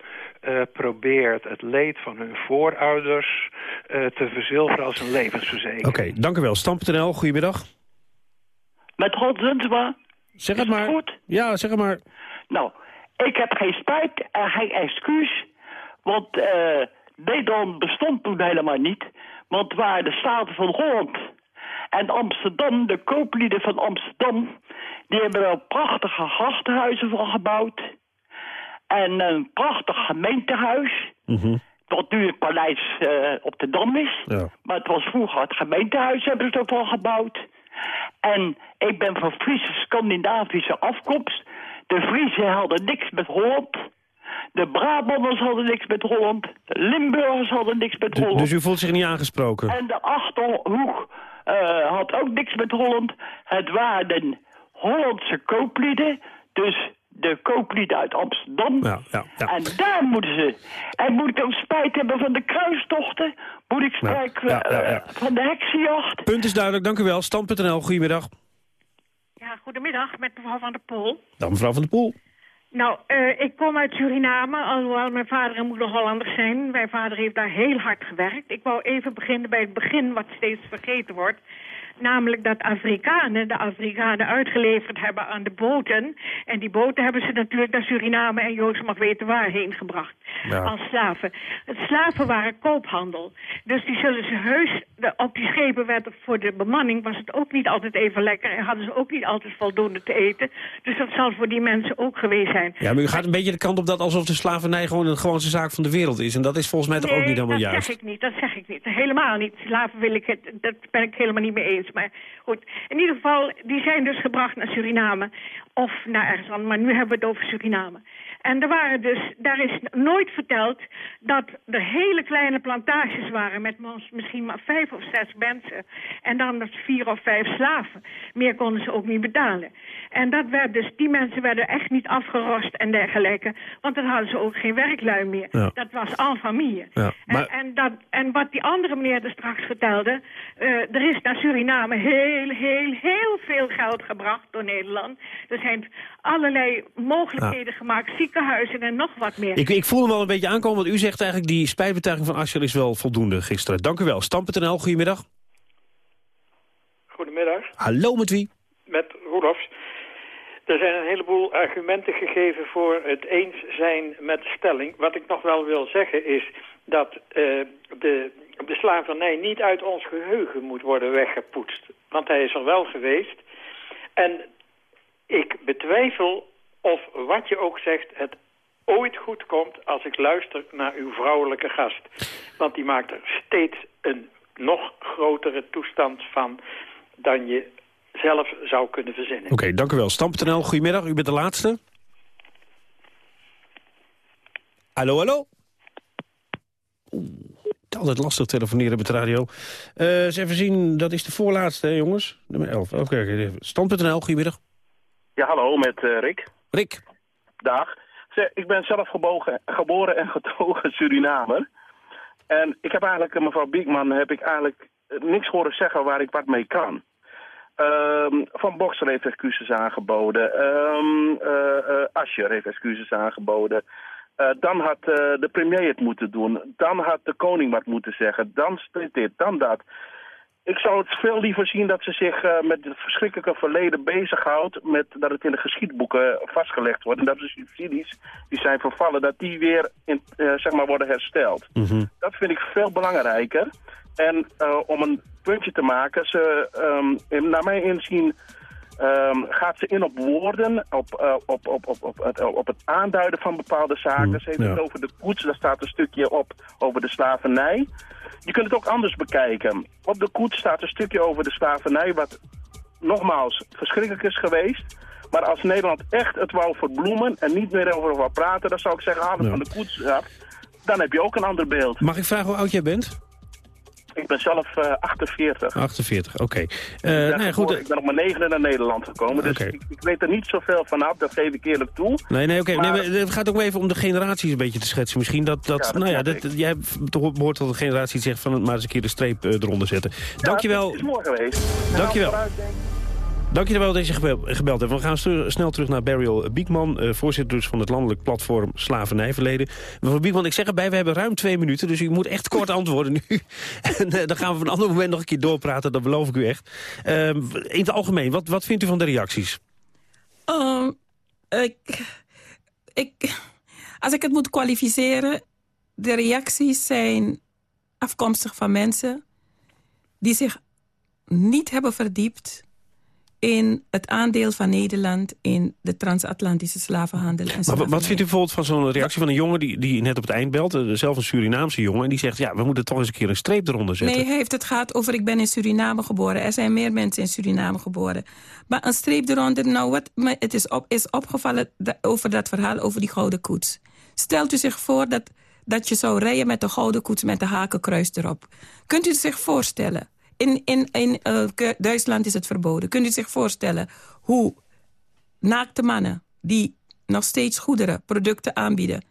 Uh, probeert het leed van hun voorouders uh, te verzilveren als een levensverzekering. Oké, okay, dank u wel. Stam.nl, goedemiddag. Met God Zunsma. Zeg het maar. Goed? Ja, zeg het maar. Nou, ik heb geen spijt en geen excuus. Want uh, Nederland bestond toen helemaal niet. Want het waren de Staten van Holland. En Amsterdam, de kooplieden van Amsterdam... die hebben er prachtige grachtenhuizen van gebouwd. En een prachtig gemeentehuis... Mm -hmm. Wat nu het paleis uh, op de Dam is. Ja. Maar het was vroeger het gemeentehuis, hebben ze wel gebouwd. En ik ben van Friese Scandinavische afkomst. De Friesen hadden niks met Holland. De Brabanders hadden niks met Holland. De Limburgers hadden niks met Holland. Dus u voelt zich niet aangesproken? En de Achterhoek uh, had ook niks met Holland. Het waren Hollandse kooplieden. Dus de kooplieden uit Amsterdam. Ja, ja, ja. En daar moeten ze... En moet ik ook spijt hebben van de kruistochten? Moet ik spijt uh, van de heksenjacht? Punt is duidelijk, dank u wel. Stand.nl, goedemiddag. Ja, goedemiddag, met mevrouw Van der Poel. Dan mevrouw Van der Poel. Nou, uh, ik kom uit Suriname, alhoewel mijn vader en moeder Hollanders zijn. Mijn vader heeft daar heel hard gewerkt. Ik wou even beginnen bij het begin, wat steeds vergeten wordt. Namelijk dat Afrikanen de Afrikanen uitgeleverd hebben aan de boten. En die boten hebben ze natuurlijk naar Suriname en Joost mag weten waarheen gebracht. Ja. Als slaven. Het slaven waren koophandel. Dus die zullen ze heus, de, op die schepen werd voor de bemanning was het ook niet altijd even lekker. En hadden ze ook niet altijd voldoende te eten. Dus dat zal voor die mensen ook geweest zijn. Ja, maar u gaat een beetje de kant op dat alsof de slavernij gewoon een gewoonste zaak van de wereld is. En dat is volgens mij toch nee, ook niet helemaal dat juist? zeg ik niet, dat zeg ik niet. Helemaal niet. Slaven wil ik het, dat ben ik helemaal niet mee eens. Maar goed, in ieder geval, die zijn dus gebracht naar Suriname. Of naar ergens anders, maar nu hebben we het over Suriname. En er waren dus, daar is nooit verteld dat er hele kleine plantages waren met misschien maar vijf of zes mensen. En dan vier of vijf slaven. Meer konden ze ook niet betalen. En dat werd dus, die mensen werden echt niet afgerost en dergelijke. Want dan hadden ze ook geen werklui meer. Ja. Dat was en familie. Ja, maar... en, en, dat, en wat die andere meneer er straks vertelde... Uh, er is naar Suriname heel, heel, heel veel geld gebracht door Nederland. Er zijn allerlei mogelijkheden Ja. gemaakt, ziekenhuizen en nog wat meer. Ik, ik voel hem wel een beetje aankomen, want u zegt eigenlijk... die spijtbetuiging van Asscher is wel voldoende gisteren. Dank u wel. Stam.nl, goedemiddag. Goedemiddag, Hallo, met wie? met Roelofs. Er zijn een heleboel argumenten gegeven voor het eens zijn met de stelling. Wat ik nog wel wil zeggen is dat uh, de, de slavernij niet uit ons geheugen moet worden weggepoetst. Want hij is er wel geweest. En ik betwijfel of wat je ook zegt het ooit goed komt als ik luister naar uw vrouwelijke gast. Want die maakt er steeds een nog grotere toestand van dan je zelf zou kunnen verzinnen. Oké, dank u wel. Stam.nl, goedemiddag. U bent de laatste. Hallo, hallo. Oeh, altijd lastig telefoneren met de radio. Eh eens even zien, dat is de voorlaatste, hè, jongens. Nummer 11. Oké, okay, stand.nl, goedemiddag. Ja, hallo, met eh, Rick. Rick. Dag. Ik ben zelf geboren en getogen Surinamer. En ik heb eigenlijk, eh, mevrouw Biekman, heb ik eigenlijk eh, niks horen zeggen waar ik wat mee kan. Ehm, Van Boksel heeft excuses aangeboden. Ascher heeft excuses aangeboden. Dan had de premier het moeten doen. Dan had de koning wat moeten zeggen. Dan dit, dan dat. Ik zou het veel liever zien dat ze zich eh, met het verschrikkelijke verleden bezighoudt. Met dat het in de geschiedboeken vastgelegd wordt. En dat de subsidies die zijn vervallen, dat die weer in, eh, zeg maar worden hersteld. Dat vind ik veel belangrijker. En eh, om een puntje te maken, ze, in- naar mijn inzien ehm, gaat ze in op woorden, op, eh, op, op, op, op, het, op het aanduiden van bepaalde zaken. Ze heeft ja. het over de koets, daar staat een stukje op over de slavernij. Je kunt het ook anders bekijken. Op de koets staat een stukje over de slavernij, wat nogmaals verschrikkelijk is geweest. Maar als Nederland echt het wou verbloemen en niet meer over wou praten, dan zou ik zeggen, haal het Ja. van de koets af. Dan heb je ook een ander beeld. Mag ik vragen hoe oud jij bent? Ik ben zelf eh, 48. 48, oké. Ik Eh ben nou ja, goed. geboren- Ik ben op mijn negende naar Nederland gekomen, dus ik, ik weet er niet zoveel vanaf, dat geef ik eerlijk toe. Nee, nee, oké. Nee, het gaat ook even om de generaties een beetje te schetsen. Misschien dat, dat, Ja, dat nou ja, dat, jij behoort tot de generatie die zegt van maar eens een keer de streep eh, eronder zetten. Dankjewel. Het is mooi geweest. Dankjewel. Nou, denk ik. Dankjewel dat je gebeld, hebt. We gaan snel terug naar Burial Biekman, eh, voorzitter dus van het landelijk platform Slavernijverleden. Mevrouw Biekman, ik zeg erbij, we hebben ruim twee minuten, dus u moet echt kort antwoorden nu. en eh, dan gaan we op een ander moment nog een keer doorpraten, dat beloof ik u echt. Eh, in het algemeen, wat, wat vindt u van de reacties? Ehm, ik, ik, als ik het moet kwalificeren, de reacties zijn afkomstig van mensen die zich niet hebben verdiept in het aandeel van Nederland in de transatlantische slavenhandel. En Maar wat vindt u bijvoorbeeld van zo'n reactie van een jongen die, die net op het eind belt, eh, zelf een Surinaamse jongen, en die zegt, ja, we moeten toch eens een keer een streep eronder zetten. Nee, hij heeft het gehad over ik ben in Suriname geboren. Er zijn meer mensen in Suriname geboren. Maar een streep eronder, nou wat me het is, op, is opgevallen over dat verhaal over die gouden koets. Stelt u zich voor dat, dat je zou rijden met de gouden koets met de hakenkruis erop. Kunt u zich voorstellen? In, in, in eh, Duitsland is het verboden. Kunt u zich voorstellen hoe naakte mannen die nog steeds goederen, producten aanbieden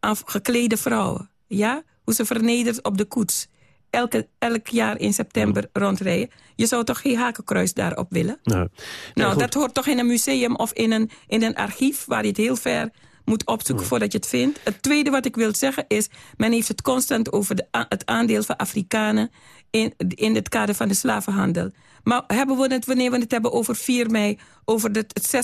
aan geklede vrouwen, ja, hoe ze vernederd op de koets elke, elk jaar in september rondrijden. Je zou toch geen hakenkruis daarop willen? Nou, Nou, goed. dat hoort toch in een museum of in een, in een archief... waar je het heel ver moet opzoeken voordat je het vindt. Het tweede wat ik wil zeggen is... men heeft het constant over de, het aandeel van Afrikanen... In, in het kader van de slavenhandel. Maar hebben we het, wanneer we het hebben over 4 mei... over het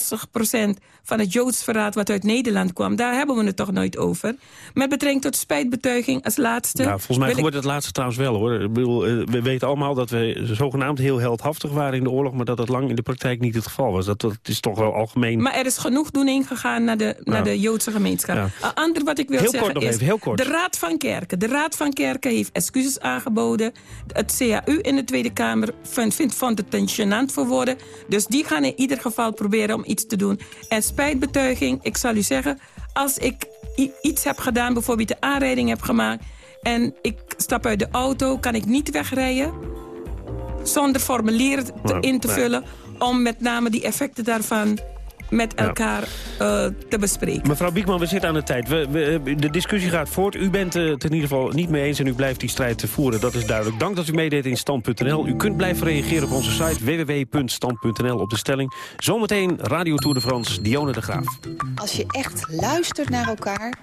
60% van het Joods verraad wat uit Nederland kwam... daar hebben we het toch nooit over. Met betrekking tot spijtbettuiging als laatste... Ja, volgens mij ik- gebeurt het laatste trouwens wel hoor. Ik bedoel, eh, we weten allemaal dat we zogenaamd heel heldhaftig waren in de oorlog... maar dat dat lang in de praktijk niet het geval was. Dat, dat is toch wel algemeen... Maar er is genoegdoening gegaan naar de, naar de Joodse gemeenschap. Ja. Een ander wat ik wil Heel zeggen kort nog is... even, heel kort. De Raad van Kerken. De Raad van Kerken heeft excuses aangeboden. Het CAU in de Tweede Kamer vindt, vindt, vond het voor woorden. Dus die gaan in ieder geval proberen om iets te doen. En spijtbetuiging, ik zal u zeggen... als ik iets heb gedaan, bijvoorbeeld de aanrijding heb gemaakt... en ik stap uit de auto, kan ik niet wegrijden... zonder formulier te, in te vullen... om met name die effecten daarvan met Ja. elkaar eh, te bespreken. Mevrouw Biekman, we zitten aan de tijd. We, we- de discussie gaat voort. U bent eh, het in ieder geval niet mee eens en u blijft die strijd te voeren. Dat is duidelijk. Dank dat u meedeed in Stand.nl. U kunt blijven reageren op onze site www.stand.nl op de stelling. Zometeen Radio Tour de France, Dione de Graaf. Als je echt luistert naar elkaar,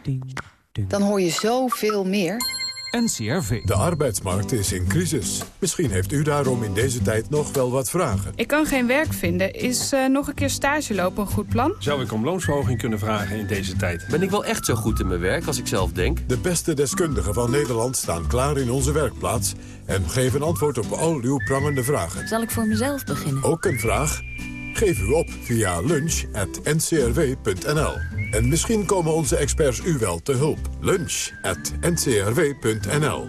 dan hoor je zoveel meer. NCRV. De arbeidsmarkt is in crisis. Misschien heeft u daarom in deze tijd nog wel wat vragen. Ik kan geen werk vinden. Is eh, nog een keer stage lopen een goed plan? Zou ik om loonsverhoging kunnen vragen in deze tijd? Ben ik wel echt zo goed in mijn werk als ik zelf denk? De beste deskundigen van Nederland staan klaar in onze werkplaats... en geven antwoord op al uw prangende vragen. Zal ik voor mezelf beginnen? Ook een vraag? Geef u op via lunch.ncrw.nl. En misschien komen onze experts u wel te hulp. Lunch.ncrw.nl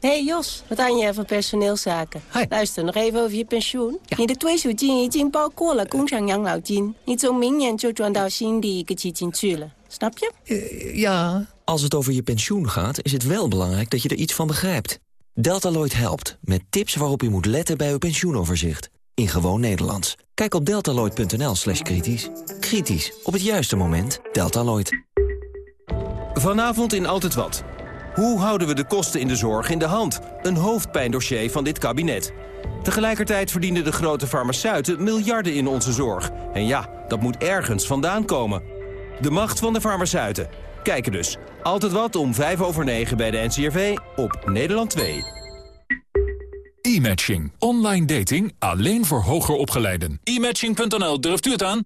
Hey Jos, wat aan je van personeelszaken? Luister, nog even over je pensioen. Je de 退休金已经包括了工厂养老金，你从明年就转到新的一个基金去了，snap je? Ja. Als het over je pensioen gaat, is het wel belangrijk dat je er iets van begrijpt. Deltaloid helpt, met tips waarop u moet letten bij uw pensioenoverzicht. In gewoon Nederlands. Kijk op deltaloid.nl slash kritisch. Kritisch, op het juiste moment. Deltaloid. Vanavond in Altijd Wat. Hoe houden we de kosten in de zorg in de hand? Een hoofdpijndossier van dit kabinet. Tegelijkertijd verdienen de grote farmaceuten miljarden in onze zorg. En ja, dat moet ergens vandaan komen. De macht van de farmaceuten. Kijken dus. Altijd wat om 5 over 9 bij de NCRV op Nederland 2. E-matching. Online dating alleen voor hoger opgeleiden. E-matching.nl, durft u het aan?